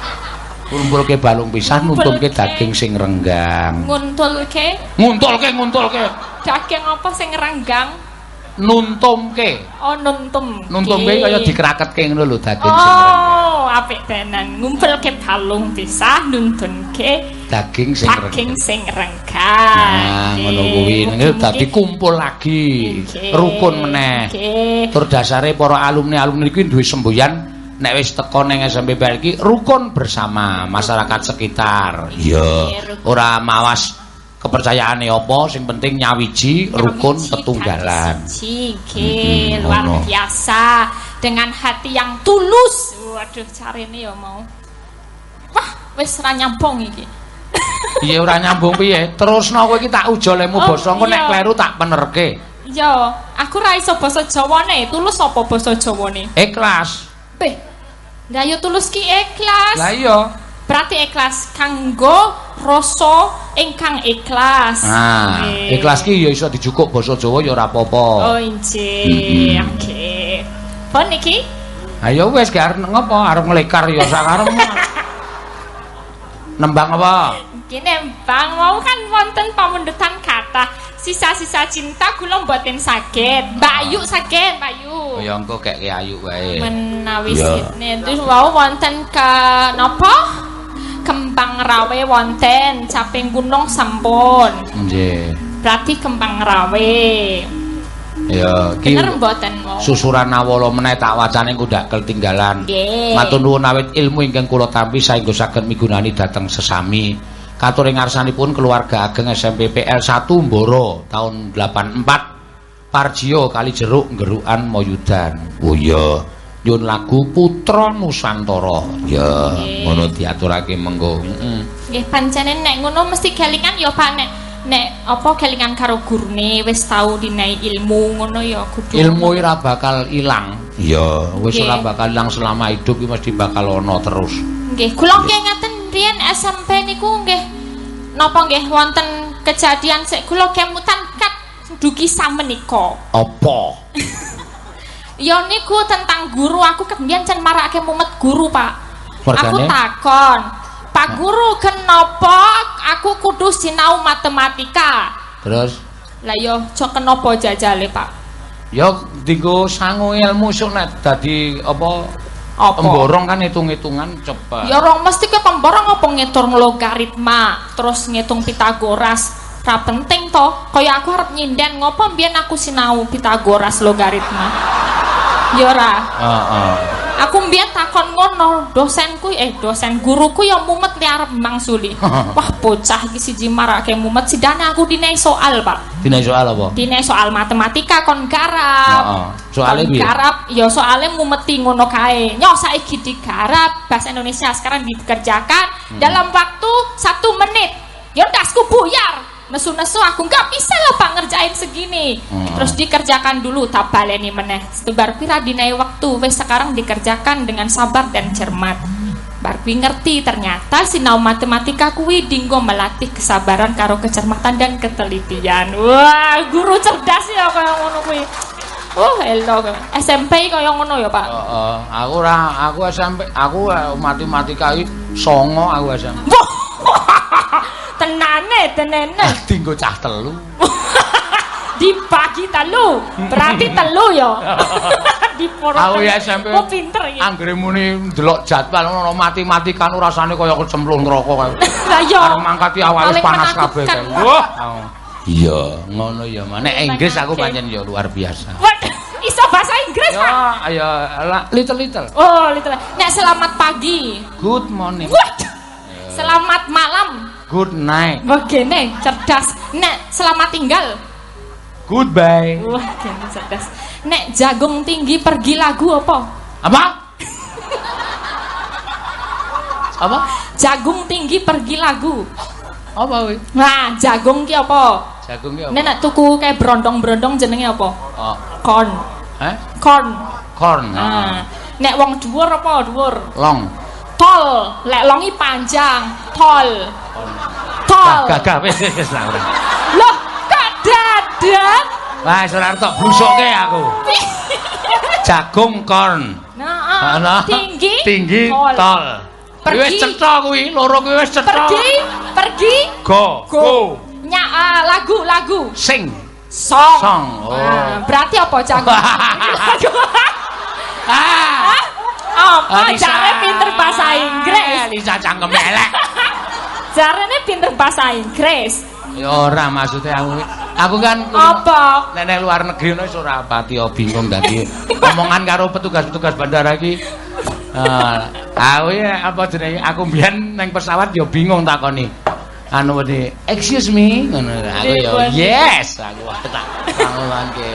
Nglumpukke balung pisah, Ngumpulke. daging sing renggang. Nguntulke Nguntulke, nguntulke. daging apa sing renggang? nuntumke. Oh, nuntum. Nuntumke kaya dikraketke ngono lho daging sing renggang. Oh, apik tenan. Ngumpulke balung pisah nuntunke Daging sing daging sing renggang. Nah, ngono kuwi. Dadi kumpul lagi. Rukun meneh. Nggih. Tur dasare para alumni-alumni iki duwe semboyan nek wis teko ning SMP Bal iki rukun bersama masyarakat sekitar. Iya. Ora mawas kepercayaane apa, sing penting nyawiji rukun tetunggalan. siji, nggih, Mm-mm, luar biasa dengan hati yang tulus. Waduh, carine ya mau. Wah, wis ra nyambung iki. Iya ora nyambung piye? Terusno kowe iki tak ujolemu Oh, basa engko nek iya. kleru tak penerke. Yo, aku ra iso basa Jawane. Tulus apa basa Jawane? Ikhlas. Beh. Lah yo tulus ki ikhlas. Lah iya. Berarti ikhlas kanggo rasa ingkang ikhlas. Nah, Nggih. ikhlas ki ya iso dijukuk basa Jawa ya ora apa-apa. Oh, injih. Mm-mm. Oke. Pon iki? Ayo wis gak arep ngopo, arep nglekar ya sakarepmu. Nembang apa? Gini bang, mau kan wonten pamundutan kata sisa-sisa cinta kula mboten saged. Mbak Ayu saged, Mbak Ayu. Ya engko kek ki ayu wae. Menawi sine terus wau wonten ke napa? Kembang rawe wonten, caping gunung sampun. Nggih. Berarti kembang rawe. Ya, ki Bener mboten mau? susuran awala meneh tak wacane engko ndak ketinggalan. Matur nuwun awit ilmu ingkang kula tampi saengga saged migunani dhateng sesami. Katur ing ngarsanipun keluarga ageng SMP PL1 Mboro tahun 84 Parjio kali jeruk Gerukan Moyudan. Oh iya. Nyun lagu Putra Nusantara. Ya, ngono diaturake mengko. Heeh. Nggih pancene nek ngono mesti kelingan ya Pak nek apa kelingan karo gurune wis tau dinai ilmu ngono ya kudu. Ilmu ora bakal ilang. Ya, wis ora bakal ilang selama hidup iki mesti bakal ana terus. Nggih, kula nggih ngaten riyen SMP niku nggih napa nggih wonten kejadian sik kula kemutan kat dugi samenika. Apa? Ya niku tentang guru aku kemudian can marake mumet guru, Pak. Aku Mergane? takon, Pak Guru kenapa aku kudu sinau matematika? Terus Lah yo aja kenapa jajale, Pak? ya dienggo sangu ilmu nek dadi apa Apa? Emborong kan hitung-hitungan cepet. Ya orang mesti ke pemborong apa ngitung logaritma, terus ngitung Pitagoras. Ra penting toh. Kaya aku harap nyinden ngopo mbiyen aku sinau Pitagoras logaritma. Ya ora. Heeh. Aku mbiyen takon ngono, dosenku eh dosen guruku yang mumet li arep mangsuli. Wah, bocah iki siji marake mumet sidane aku dinai soal, Pak. Dina soal apa? Dinai soal matematika kon garap. Heeh. Soale Kon piye? garap ya soalnya mumeti ngono kae. Nyok saiki digarap bahasa Indonesia sekarang dikerjakan Hmm. dalam waktu satu menit. Ya dasku buyar. Nesu-nesu aku nggak bisa loh pak ngerjain segini. Hmm. Terus dikerjakan dulu tak baleni meneh. Sebar pira dinai waktu. Wes sekarang dikerjakan dengan sabar dan cermat. Bar kuwi ngerti ternyata sinau matematika kuwi dinggo melatih kesabaran karo kecermatan dan ketelitian. Wah, guru cerdas ya kaya ngono kuwi. Oh, hello. SMP kaya ngono ya, Pak. Heeh. Aku ora aku SMP aku eh, matematika iki songo aku SMP. Tenane, tenene. Dinggo cah telu. Dibagi telu. Berarti telu ya. Diporo. Aku ya SMP. Oh, pinter ya. Anggere muni ndelok jadwal ngono matematika nu rasane kaya kecemplung neraka kae. Lah ya. Arep mangkati Paling panas kabeh. Wah. Iya, ngono ya. Nek Inggris aku pancen ya luar biasa. Waduh, iso bahasa Inggris, Pak. Ya, ayo little little. Oh, little. Nek selamat pagi. Good morning. Waduh. Selamat malam. Good night. Begini, cerdas. Nek selamat tinggal. Goodbye. Wah, gini cerdas. Nek jagung tinggi pergi lagu apa? Apa? Apa? Jagung tinggi pergi lagu. Apa kuwi? Nah, jagung ki apa? Jagung ki apa? Nek nek tuku kayak brondong-brondong jenenge apa? Oh, Corn. eh? Corn. Corn. Nah, nek wong dhuwur apa dhuwur? Long. Tol. Lek longi panjang. Tol. Tol. Gagah wis wis lah. Loh, kok dadak? Wah, ora tok blusoke aku. Jagung corn. Nah, Ana. tinggi. Tinggi tol. tol. Pergi. Wis cetha kuwi, loro kuwi wis cetha. Pergi, pergi. Go. Go. Nya ah, lagu, lagu. Sing. Song. Song, oh. Nah, berarti apa cang? ah. apa Lisa. jare pinter bahasa Inggris? Lisa cangkem elek. Jarene pinter bahasa Inggris. Ya ora maksudnya aku. Aku kan Apa? Nenek luar negeri wis ora pati yo bingung dadi omongan karo petugas-petugas bandara iki. Eh, aku ya apa jenenge aku mbiyen nang pesawat yo bingung takoni. Anu wedi, excuse me, ngono. Aku yo yes, aku tak ngomongke.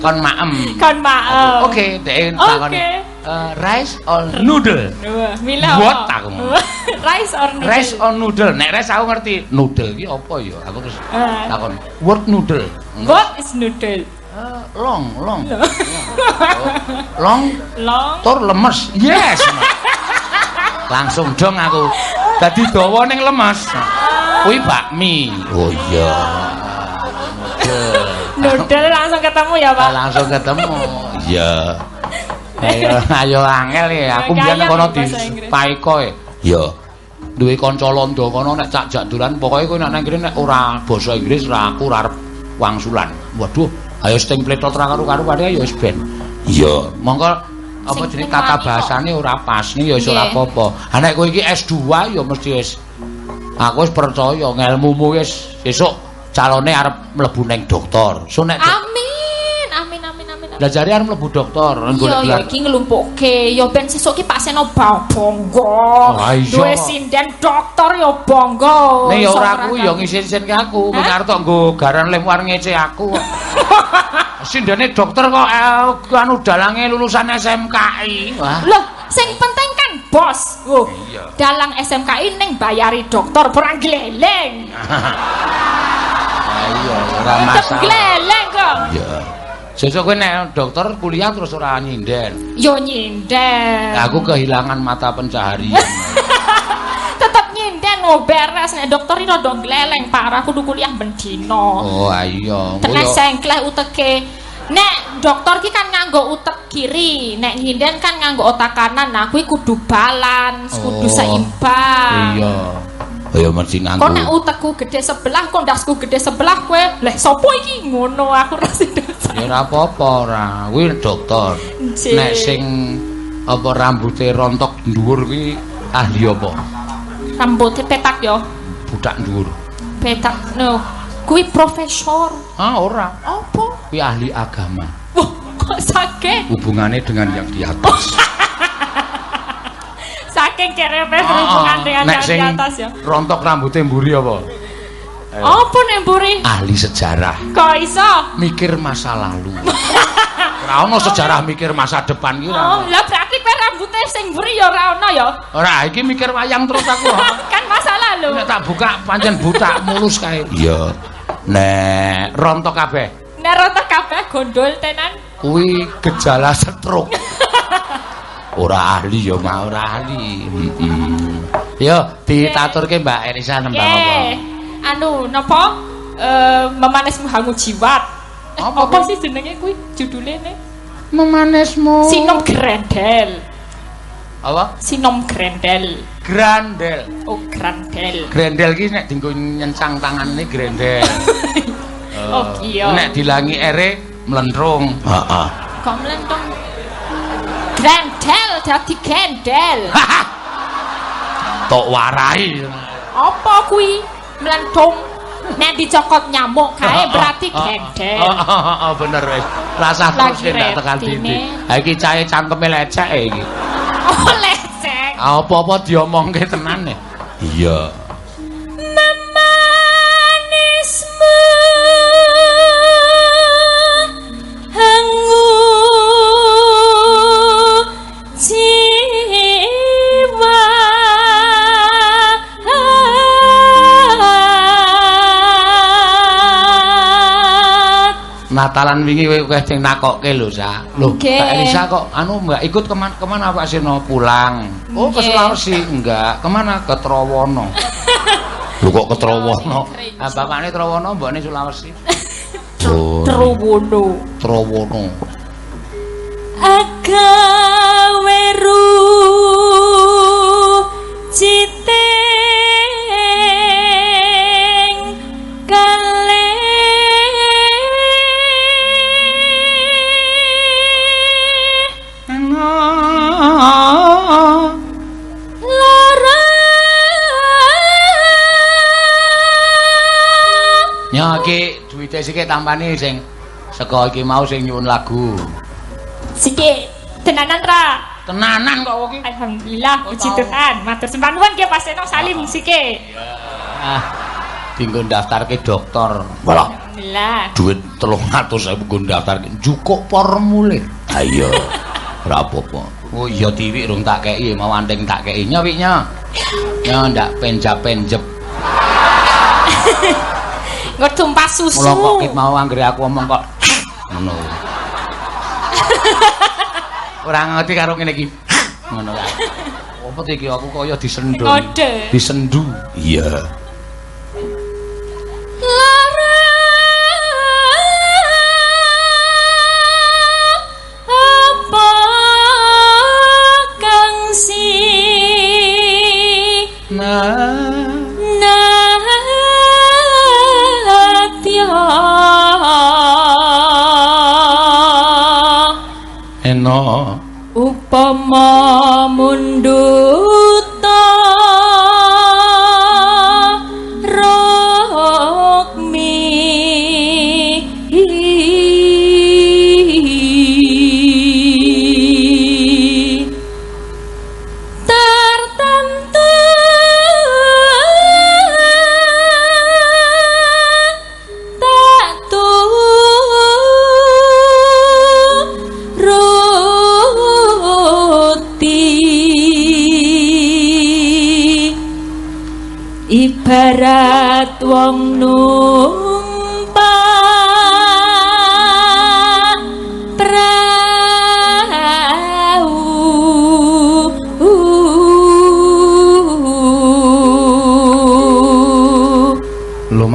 Kon maem. Kan maaf. Oke, takoni. Oke. Eh, rice or noodle? Mila What aku? rice or noodle? Rice or noodle? Nek rice aku ngerti. Noodle ki apa ya? Aku terus Eh. takon. What noodle? What is noodle? Eh, long, long. Long Long. tur lemes. Yes. Langsung dong aku. Dadi dawa ning lemes. Kuwi bakmi. Oh iya. Noodle langsung ketemu ya, Pak? Langsung ketemu. Iya. Ayo, ayo angel ya. Aku mbiyen kono di. Paiko. Ya. Duwe kanca londo kono nek cak jak dolan pokoke kowe nek nang kene nek ora basa Inggris ora aku ora arep wangsulan. Waduh, ayo sting pletot ra karo-karo padhe ya wis ben. Iya, monggo apa Sing jenenge pengen tata bahasane ora pas nih ya wis ora apa-apa. Ha nek kowe iki S2 ya mesti wis aku wis percaya ngelmumu wis esuk calone arep mlebu ning dokter. So nek Amin, amin, amin, amin. amin. Lah jare arep mlebu dokter, golek Iya, ya gelar. iki nglumpukke. Ya ben sesuk ki Pak Seno ba- bangga. Ah, iya. Duwe sinden dokter ya bangga. Nek ya ora ora ya ngisin-isin ke aku, mung arep tok nggo garan lem war ngece aku. Sindene dokter kok eh, anu dalange lulusan SMKI. Wah. Loh, sing penting kan bos. Oh, Iya. dalang SMKI ning bayari dokter perang gleleng. Iya, ora masalah. gleleng kok. Iya. Sesuk kowe nek dokter kuliah terus ora nyinden. Yo nyinden. Aku kehilangan mata pencaharian. tetep nyinden oh beres nek dokter iki rada gleleng parah kudu kuliah ben dino. Oh, ayo. Tenan sengkleh uteke. Nek dokter ki kan nganggo utek kiri, nek nyinden kan nganggo otak kanan. Nah, kuwi kudu balance, kudu Oh, seimbang. Iya. Ayo mesti Kok nek nganggo. utekku gede sebelah, kok ndasku gede sebelah kowe. Leh sapa iki ngono aku ra sida. Ya ora apa-apa ora. Kuwi dokter. Nek sing apa rambute rontok dhuwur kuwi ahli apa? Rambutnya petak yo. Budak dhuwur. Petak no. Kuwi profesor. Ah, ora. Apa? Kuwi ahli agama. Wah, kok sakit? Hubungannya dengan yang di atas. Saking kerepe berhubungan dengan Nek yang sing di atas ya. rontok rambutnya mburi apa? Ayo. Apa nemburi? Ahli sejarah. Kok iso? Mikir masa lalu. Ora ono sejarah mikir masa depan ki Oh, ora. lah berarti kowe rambutnya sing mburi ya ora ono ya. Ora, iki mikir wayang terus aku. kan masa lalu. Nek tak buka pancen buta mulus kae. Iya. Nek rontok kabeh. Nek rotok kabeh gondol tenan. Kuwi gejala stroke. ora ahli ya mah ora ahli. Heeh. Yo ditaturke Mbak Elisa nembang apa? Eh, anu napa? Eh, memanismu hangu jiwat. Eh, Apa apa, sih jenenge kuwi judule ne? Memanesmu. Sinom grendel. Apa? Sinom grendel. Grandel. Oh, grendel. Grendel ki nek dienggo nyencang tangane grendel. Oh, iya. Nek dilangi ere mlentrung. Heeh. Kok melentong? Grendel dadi gendel. Tok warai. Apa kuwi? Mlentung. Nek dicokot nyamuk kae berarti gendel. Oh, oh, oh, oh, bener wis. Rasah terus ndak tekan dindi. Ha iki cahe cangkeme lecek e iki. Oh, lecek. Apa-apa diomongke tenan e. Iya. Natalan wingi kowe sing nakokke lho, Sa. Lho. Mbak Elisa kok anu Mbak ikut kemana kemana Pak Sino pulang? Oh, ke. Sulawesi enggak. Kemana? Ke Trowono. Lho kok ke Trowono? Ah, bapakne Trowono, mbokne Sulawesi. Terwono Trowono. agawe iki duwite sik tampani sing saka iki mau sing nyuwun lagu. Siki tenanan ra. Tenanan kok iki. Alhamdulillah Oh, puji. Tuhan. Matur sembah nuwun nggih Pak Seno Salim siki. Ah. Dinggo daftarke dokter. Walah. Alhamdulillah. duit telung atus saya buku daftar cukup formulir ayo ora apa-apa oh iya tiwi rung tak kei mau anting tak kei nya wik nya nya ndak penjap penjep Nggo tumpah susu. mula kok kit mau anggere aku ngomong kok. Ngono. Ora ngerti karo ngene iki. Ngono. Kae apa iki aku kaya disendung Ngode. disendu. Iya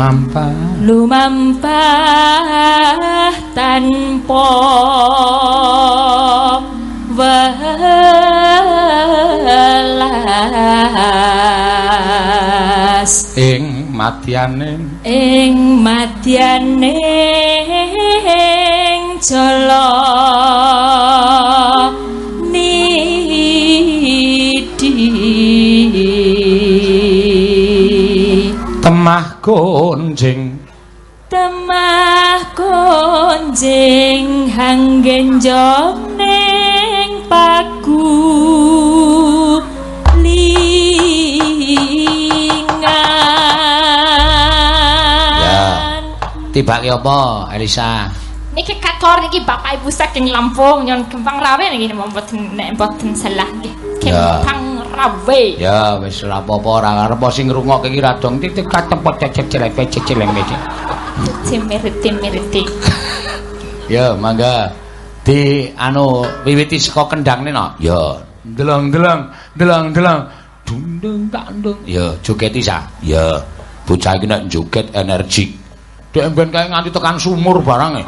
lumampah. Lumampah tanpa welas. Ing matyane ing madyaning jala gonjing. Temah konjing hanggen jong ning paku. Lingan. Tibake apa Elisa? Niki kator niki bapak ibu saking Lampung nyon kembang rawe niki mboten nek mboten salah nggih. Ya. kembang rawe ya wis ora apa-apa ora arep sing ngrungokke iki radong titik katempot cecep celek cecep meja timiriti miriti ya mangga. Di anu wiwiti saka kendangne no ya. Ndeleng-ndeleng ndeleng-ndeleng dundung tak ndung ya jogeti sa ya. Bocah iki nek joget energik dek ben kae nganti tekan sumur barang e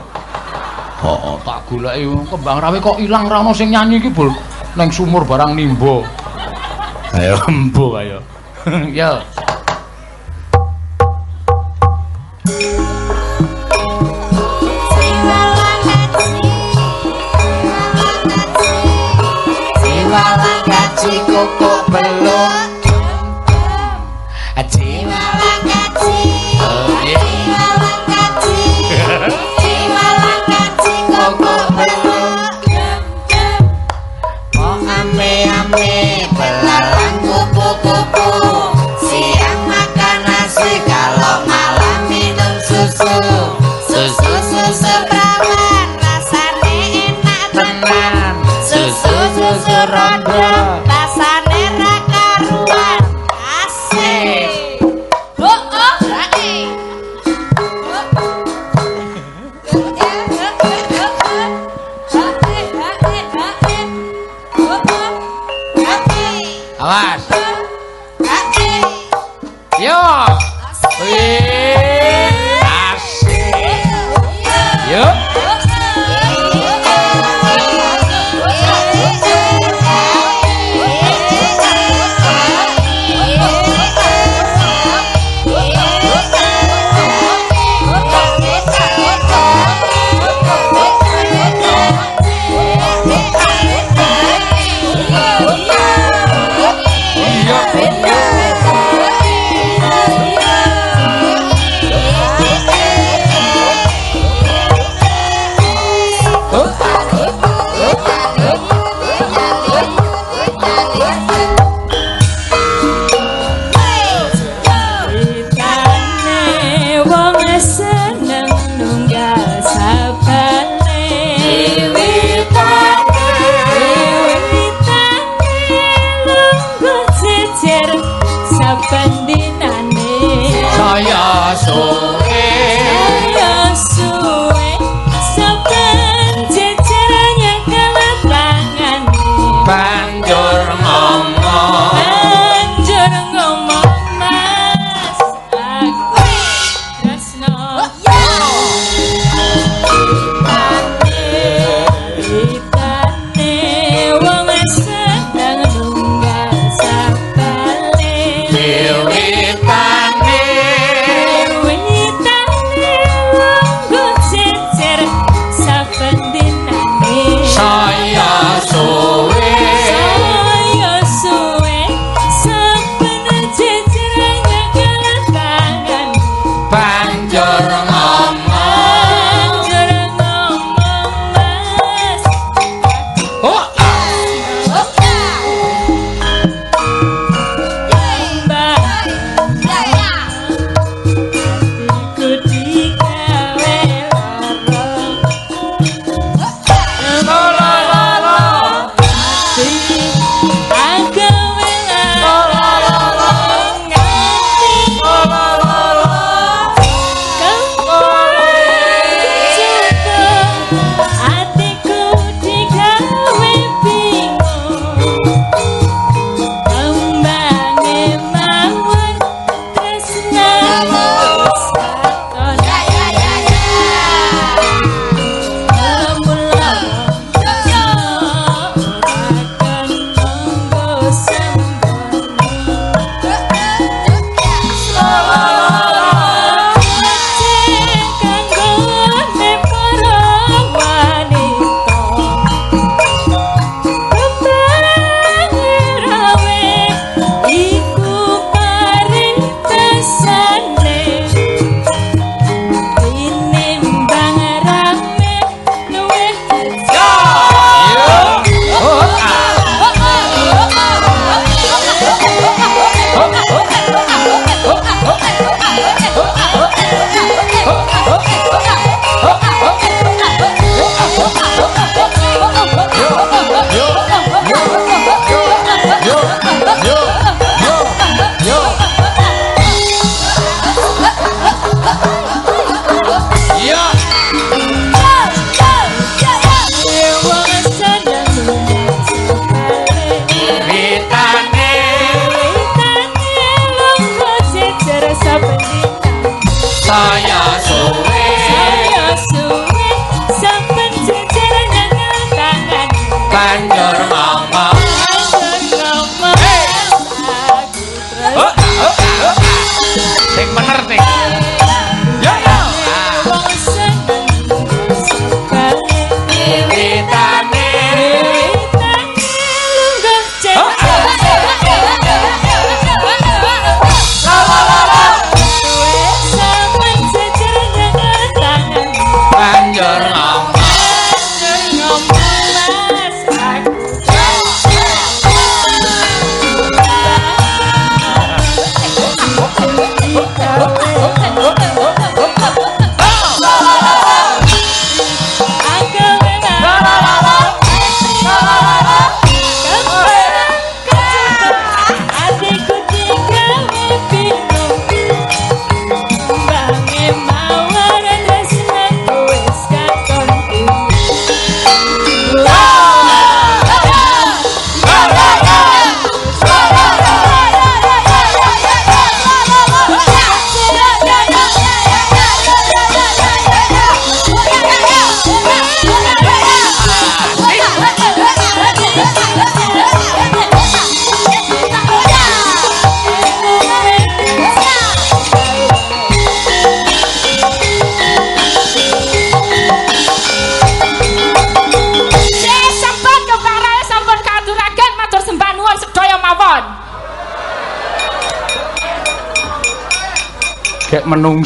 oh, tak goleki kembang rawe kok ilang ra ono sing nyanyi iki bol neng sumur barang nimbo ayo embo ayo ya Siwalang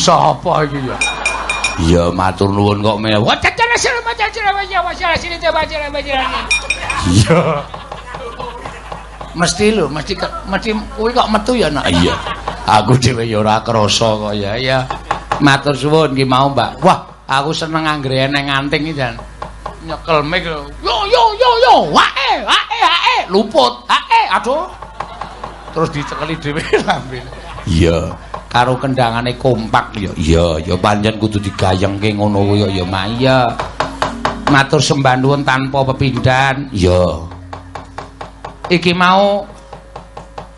Gek menungso apa iki ya? iya matur nuwun kok mewah Wacana sira sini baca. iya Mesti lho, mesti mesti kuwi kok metu ya nak. iya aku dhewe ya ora krasa kok ya ya Matur suwun ki mau, Mbak. Wah, aku seneng anggere eneng anting iki jan. Nyekel lho. Yo yo yo yo, wae, wae, wae, luput. Wae, aduh. Terus dicekeli dhewe lambe. iya karo kendangane kompak. Ya iya ya pancen kudu digayengke ngono kuwi ya mak. Iya. Matur sembah nuwun tanpa pepindhan ya iki mau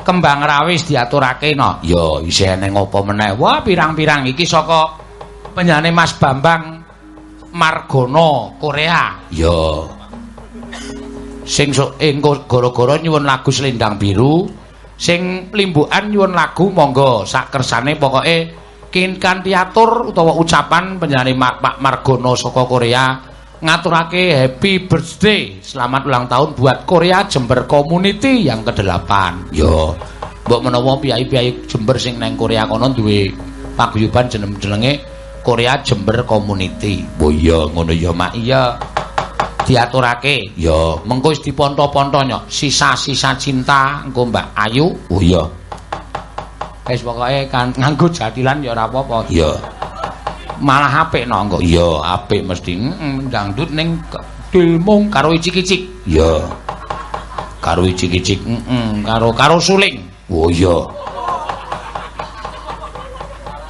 kembang rawis diaturake no? Ya isih eneng apa meneh. Wah pirang-pirang iki saka penyane Mas Bambang Margono Korea. Ya sing so, eh, gara-gara nyuwun lagu selendang biru sing limbukan nyuwun lagu monggo. Sak kersane pokoke kanthi atur utawa ucapan penyanyi Pak Margono saka Korea ngaturake happy birthday selamat ulang tahun buat Korea Jember Community yang ke-8 yo mbok menawa piyai-piyai Jember sing nang Korea kono duwe paguyuban jeneng-jenenge Korea Jember Community. Oh iya ngono ya mak. Iya diaturake. Ya. Mengko wis diponto-ponto nyok sisa-sisa cinta engko Mbak Ayu. Oh iya. Wis pokoke kan nganggo jatilan ya ora apa-apa. Iya malah apik no iya apik mesti mm, dangdut ning dilmung karo icik-icik. Iya karo icik-icik mm, karo karo suling. Oh iya.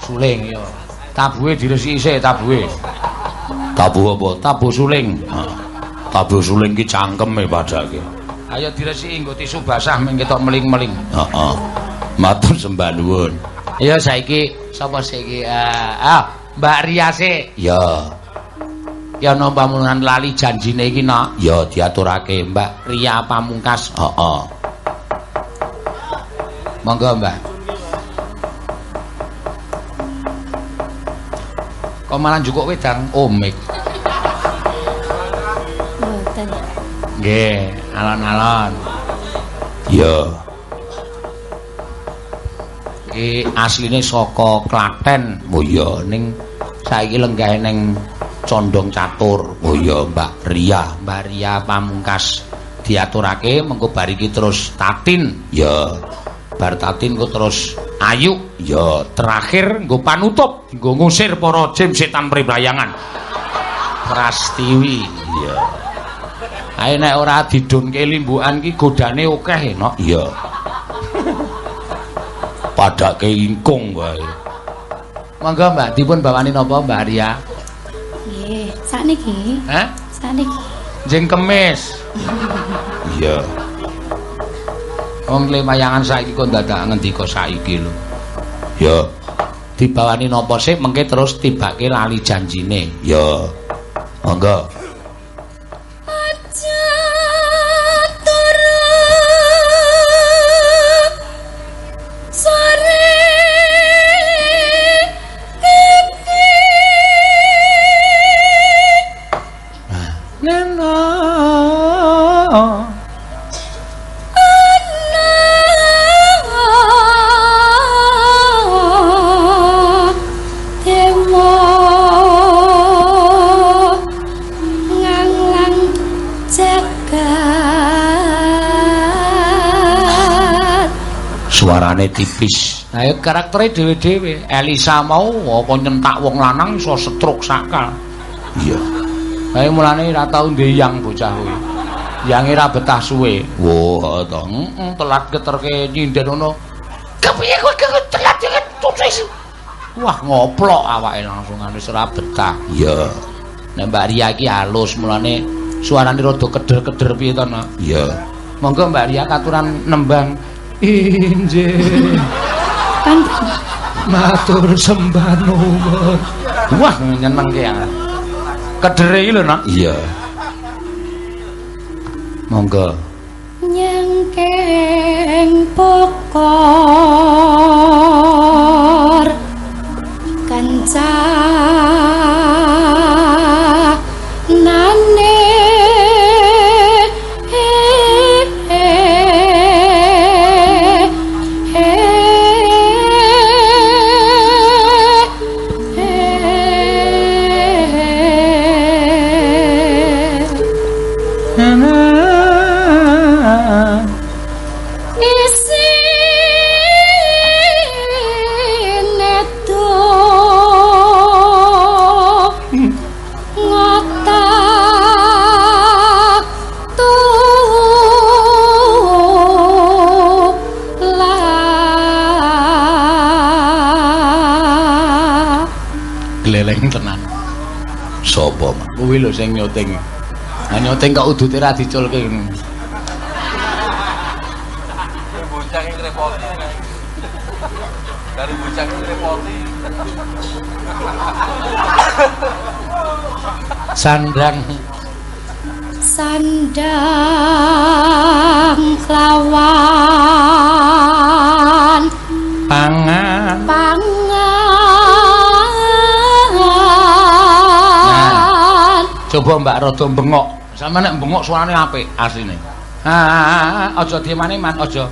Suling iya. Tabuhe diresiki sik tabuhe. Tabu apa? Tabu suling. Nah. Tabu suling ki cangkeme padake. Ayo diresiki nggo tisu basah ming ketok meling-meling. Heeh. Matur sembah nuwun. Ya saiki sapa siki? Ah, Mbak Riase. Ya. Ya napa mulan lali janjine iki nak? Ya diaturake Mbak Ria Pamungkas. Heeh. Monggo, Mbak. Kok malah njukuk wedang omik. Nggih, alon-alon. Iya. Iki asline saka Klaten. Oh iya, ning saiki lenggahe ning Condong Catur. Oh iya, Mbak Ria, Mbak Ria Pamungkas diaturake mengko bar iki terus Tatin. Ya. Bar Tatin kok terus Ayu. Ya, terakhir nggo panutup, nggo ngusir para jin setan pribayangan. Prastiwi. Iya. Ae nek ora didunke limbukan ki godane akeh no. Iya. Padake ingkung wae. Monggo Mbak, dipun bawani napa Mbak Arya? Nggih, sakniki. Hah? Sakniki. Jeng kemis. Iya. Wong lemayangan saiki kok dadak ngendika saiki lho. Ya. Dibawani napa sih mengke terus tibake lali janjine. Ya. Monggo. Tipis. Nah, ya karaktere dhewe-dhewe. Elisa mau apa nyentak wong lanang iso setruk sakal. Iya. Kae mulane ora tau ndeyang bocah kuwi. Yang ora betah suwe. Wah, to. Heeh, telat keterke nyinden ngono. Kepiye kowe telat tusis. Wah, ngoplok awake langsung wis ora betah. Iya. Nek Mbak Ria iki halus mulane suarane rada keder-keder piye to, Nak? Iya. Monggo Mbak Ria katuran nembang Injil matur sembah nuwun. Wah nyenengke ya. Kedere iki lho nak. Iya. Monggo. Nyengkeng pokor Kuwi lho sing nyoting. Lah nyoting kok udute ra diculke. bocah yang repoti dari bocah yang repoti Sandang Sandang lawan pangan. pangan Coba Mbak rada bengok. Sama nek bengok suarane apik asline. Ha, aja diemane man, aja.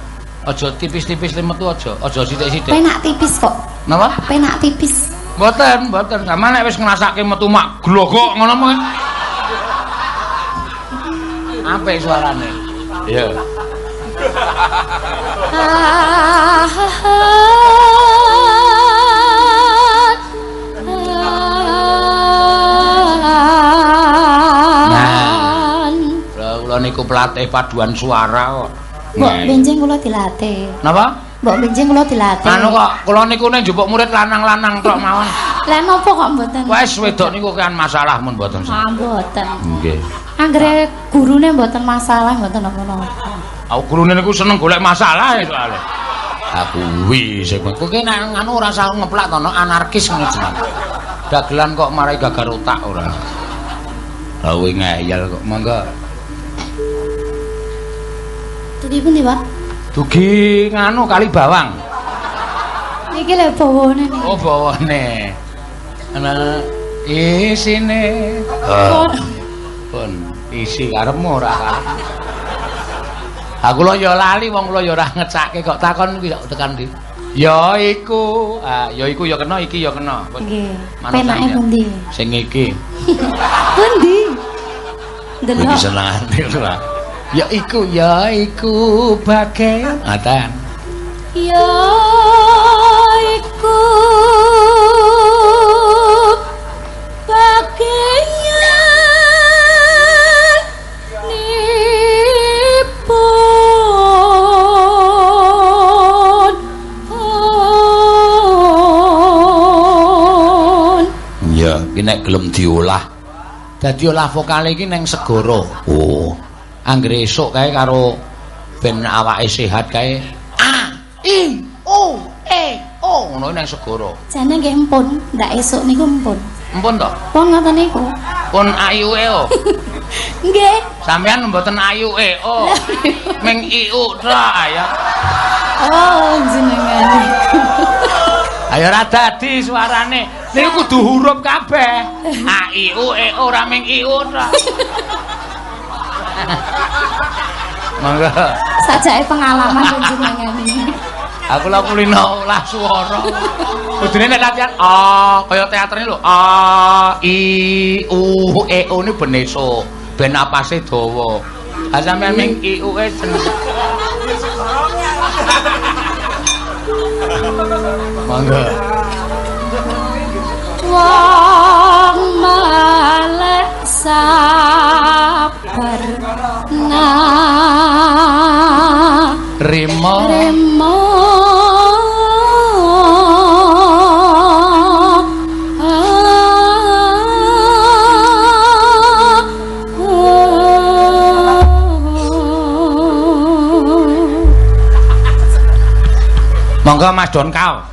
Aja tipis-tipis metu aja. Aja sithik-sithik. penak tipis kok Napa? penak tipis Mboten, mboten. Sama nek wis ngrasake metu mak glogok ngono mah. Apik suarane. Iya. Nah. Niku pelatih paduan suara kok. Mbok benjing kula dilatih. Napa? Mbok benjing kula dilatih. Anu kok kula niku nek njupuk murid lanang-lanang tok mawon. Lah napa kok mboten? Wes wedok niku kan masalah mun mboten. Ah, mboten. Nggih. Anggere gurune mboten masalah mboten napa-napa. Aku gurune niku seneng golek masalah ya soalnya. Aku kuwi sing kowe ki nek anu ora usah ngeplak to anarkis ngono jeneng. Dagelan kok marai gagar otak ora. Lah kuwi ngeyel kok monggo. Tuki pundi, Pak? Dugi nganu kali bawang. Iki lho bawane. Oh bawane. Ana isine. Oh. Pun isi karepmu ora karep. Aku lo ya lali wong kula ya ora ngecake kok takon kuwi kok tekan ndi. Ya iku, ah ya iku ya kena iki ya kena. Nggih. Penake pundi? Sing iki. Pundi? Delok. senengane ora. Ya iku, ya iku bagian. Ngaten. Ya iku bagian nipun pun Ya, iki nek gelem diolah. Dadi olah vokal iki ning segara. Oh. Anggere esuk kae karo ben awake sehat kae. A I O E O ngono ning segara. jane nggih empun ndak esuk niku empun Empun to? pun ngoten niku Pun ayu e o. nggih Sampeyan mboten ayu e o. Ming iu tok ya. oh jenengan Ayo ora dadi suarane. Niku kudu huruf kabeh. A I U E O ora ming I U tok. Monggo. sajake pengalaman jenengan iki Aku lak kulino olah swara. Kudune nek latihan a kaya teater lho. A I U E O ni beneso. Ben napase dawa. Ha sampeyan ming I U E jeneng. Monggo. wong malek sabar Rimo. remo Monggo Mas. Denko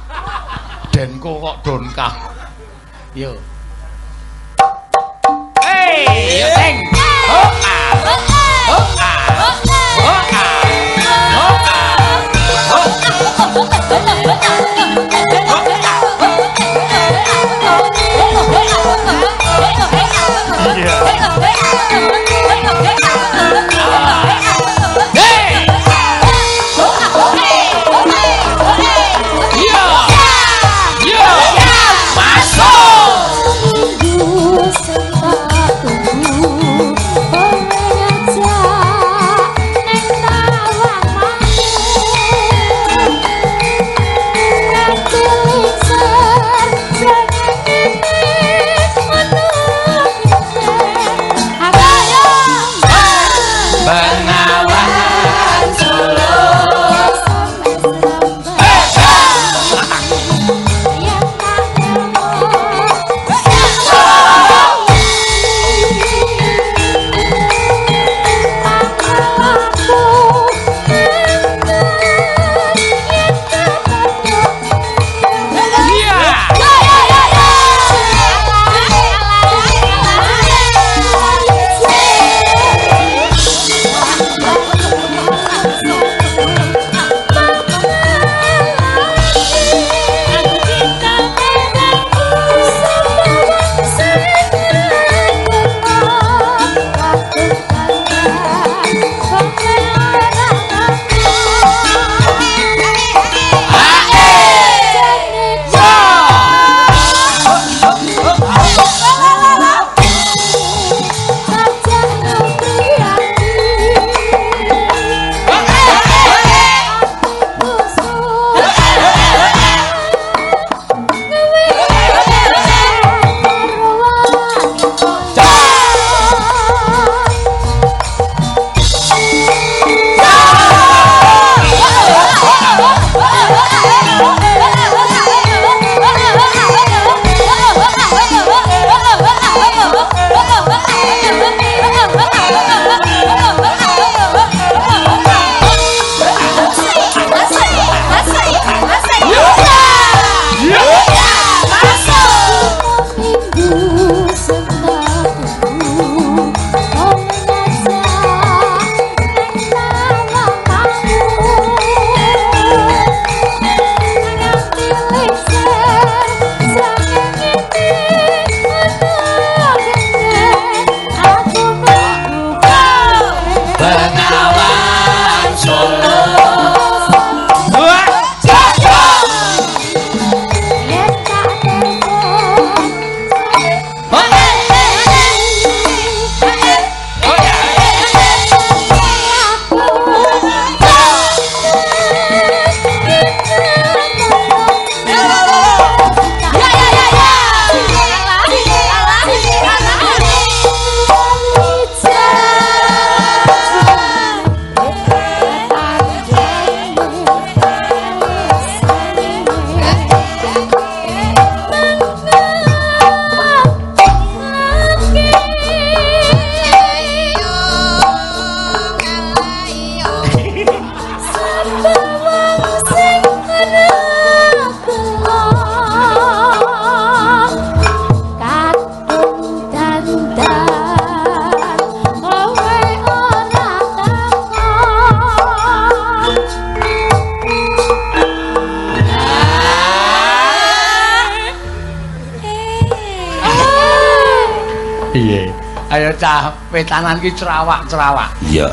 cah, wetanan ki cerawak-cerawak. Iya.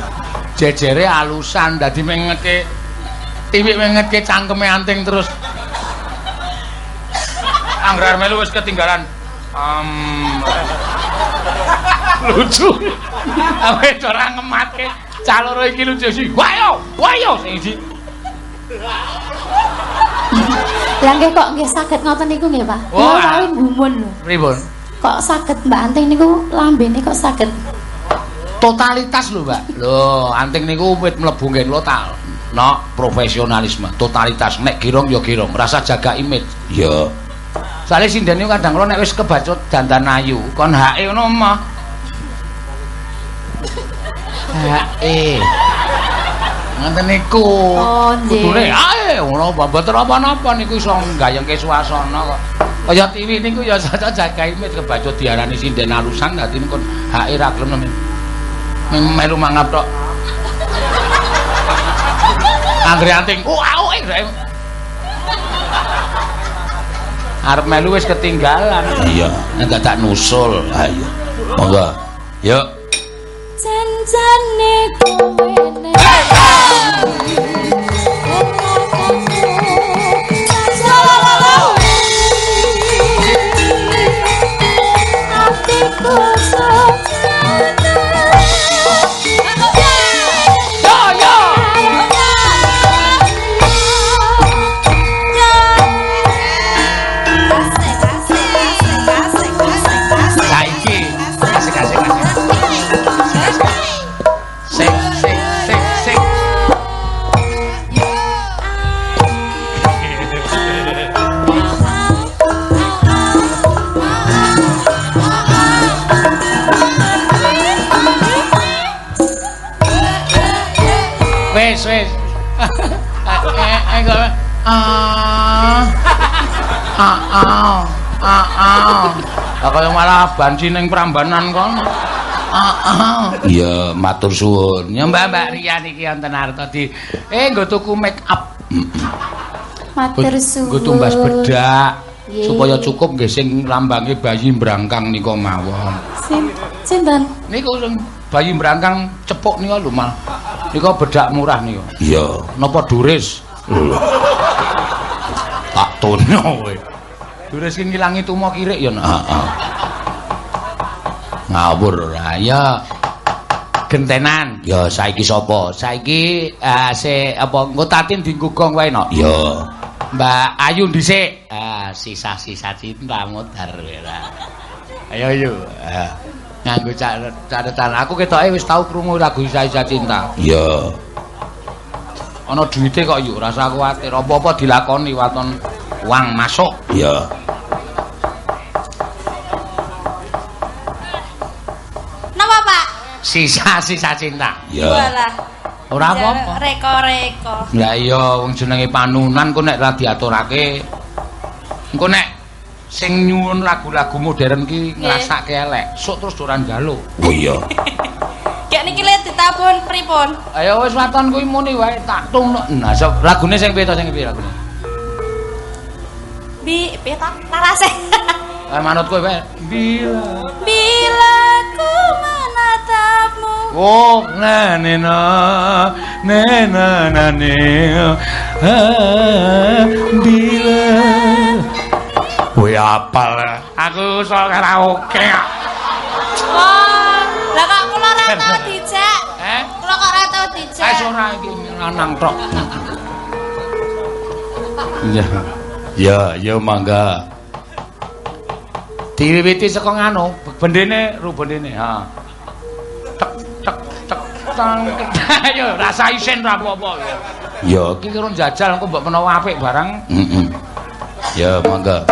Jejere alusan dadi mengetke tiwik mengetke cangkeme anting terus. Anggar melu wis ketinggalan. Um, lucu. Awe ora ngematke. Caloro iki lucu sih. Wayo, wayo sing iki. Lah nggih kok nggih saged ngoten niku nggih, Pak. Oh, Kula kawin gumun. Pripun? Kok saged Mbak Anting niku lambene kok saged Totalitas lho, Mbak. Lho, anting niku wit mlebu nggih kula tak no profesionalisme, totalitas. Nek girong ya girong, rasa jaga image. Iya. Soale sinden niku kadang kula nek wis kebacut dandan ayu, kon hake ngono mah. Hake. Ngoten niku. Oh, nggih. Kudune ae ngono mboten apa-apa niku iso nggayengke suasana kok. Kaya TV niku ya saja jaga image kebacut diarani sinden alusan dadi niku hake ra gelem nemen. Melu mangap tok. Anggere anting. Oh, au eh. Arep melu wis ketinggalan. Iya, nek tak nusul. Ayo. Monggo. Yuk. janjane kowe kaya malah banci ning Prambanan kono. Iya, matur suwun. Ya Mbak Mbak Rian iki wonten arta di eh nggo tuku make up. matur suwun. Nggo tumbas bedak supaya cukup nggih sing lambange bayi brangkang nika mawon. Sin- Sinten? Niku sing bayi brangkang cepuk nika lho Mal. Nika bedak murah nika. Iya. Napa duris? Tak tono kowe. Duris ki ngilangi tumo kirik ya nak. Heeh. Ngawur ora ya. Gentenan. Ya saiki sapa? Saiki eh se apa engko tatin digugong wae no. Ya. Mbak Ayu dhisik. Ah, sisa-sisa cinta mutar ora. Ayo ayo. Ah, Nganggo catatan. Aku ketoke wis tau krungu lagu sisa-sisa cinta. Ya. Ana duwite kok yuk, rasa kuwatir. Apa-apa dilakoni waton uang masuk. Ya. Napa, Pak? Sisa-sisa cinta. Ya. Walah. Ora apa-apa. Reko-reko. Lah iya wong jenenge panunan kok nek ra diaturake engko nek sing nyuwun lagu-lagu modern ki ngrasake elek, sok terus ora njaluk. Oh iya. Gek niki le ditabun pripun? Ayo wis waton kuwi muni wae tak tungno. Nah, so, lagune sing piye to sing piye lagune? Bi, piye ta? Narase. Eh manut kowe wae. Bila Bila ku menatapmu Oh, na ne na ne na na ne. Ah, bila Kowe apal. Aku sok karaoke. Oh, lah kok kula ora tau dijak. Eh? Kula kok ora tau dijak. Wis ora iki lanang tok. Ya. Ya, ya mangga. Diwiwiti saka nganu, bendene ru bendene, ha. Tang. Ayo rasa isen ra apa-apa. Ya. Iki kira jajal engko mbok menawa apik barang. Heeh. Ya, mangga.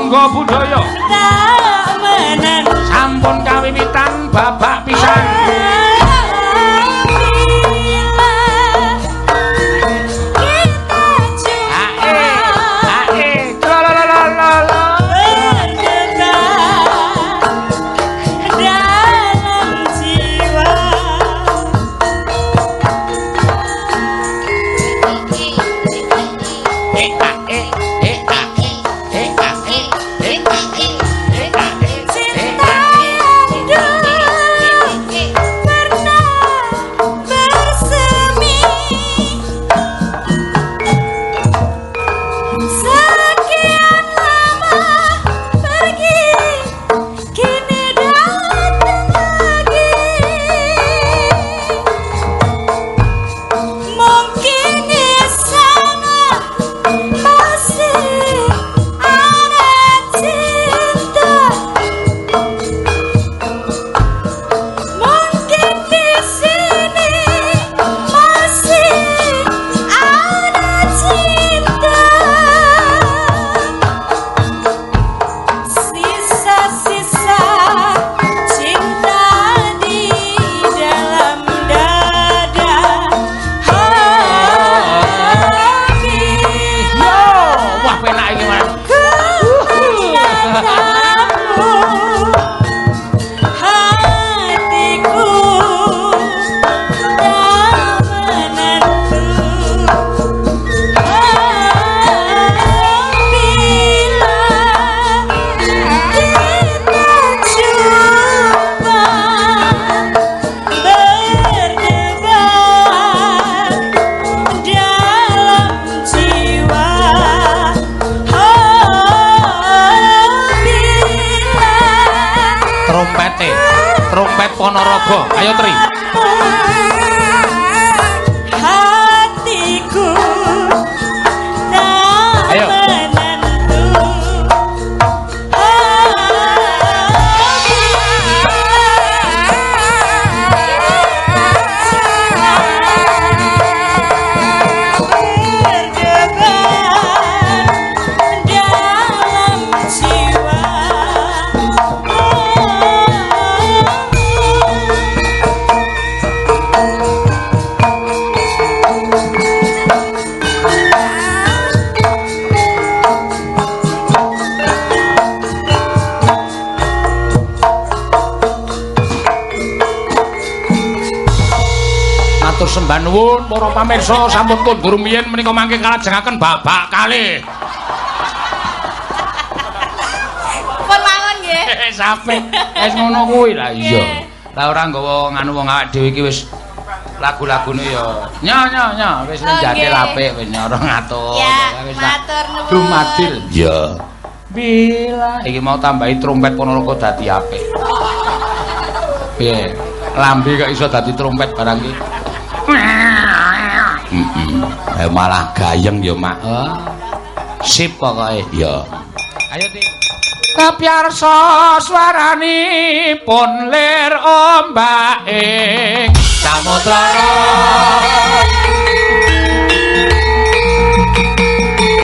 Turangga budaya. Sampun kawiwitan babak pisan. Miyin menika mangke kalajengaken babak kalih. Pun mawon nggih. Sampe wis ngono kuwi lah iya. Lah ora nggawa nganu wong awake dhewe iki wis lagu-lagune ya nya nya nya wis Oh, njatil nggih. apik wis nyoro ngatur. Ya, Wis matur nuwun. Dumadil. Ya. Bila iki mau tambahi trompet Ponorogo dadi apik. Piye? Lambe kok iso dadi trompet barang iki. Heeh. Eh malah gayeng ya, Mak. Oh. Sip pokoke. Ya. Ayo, Tik. Kapiarsa swaranipun lir ombak ing samudra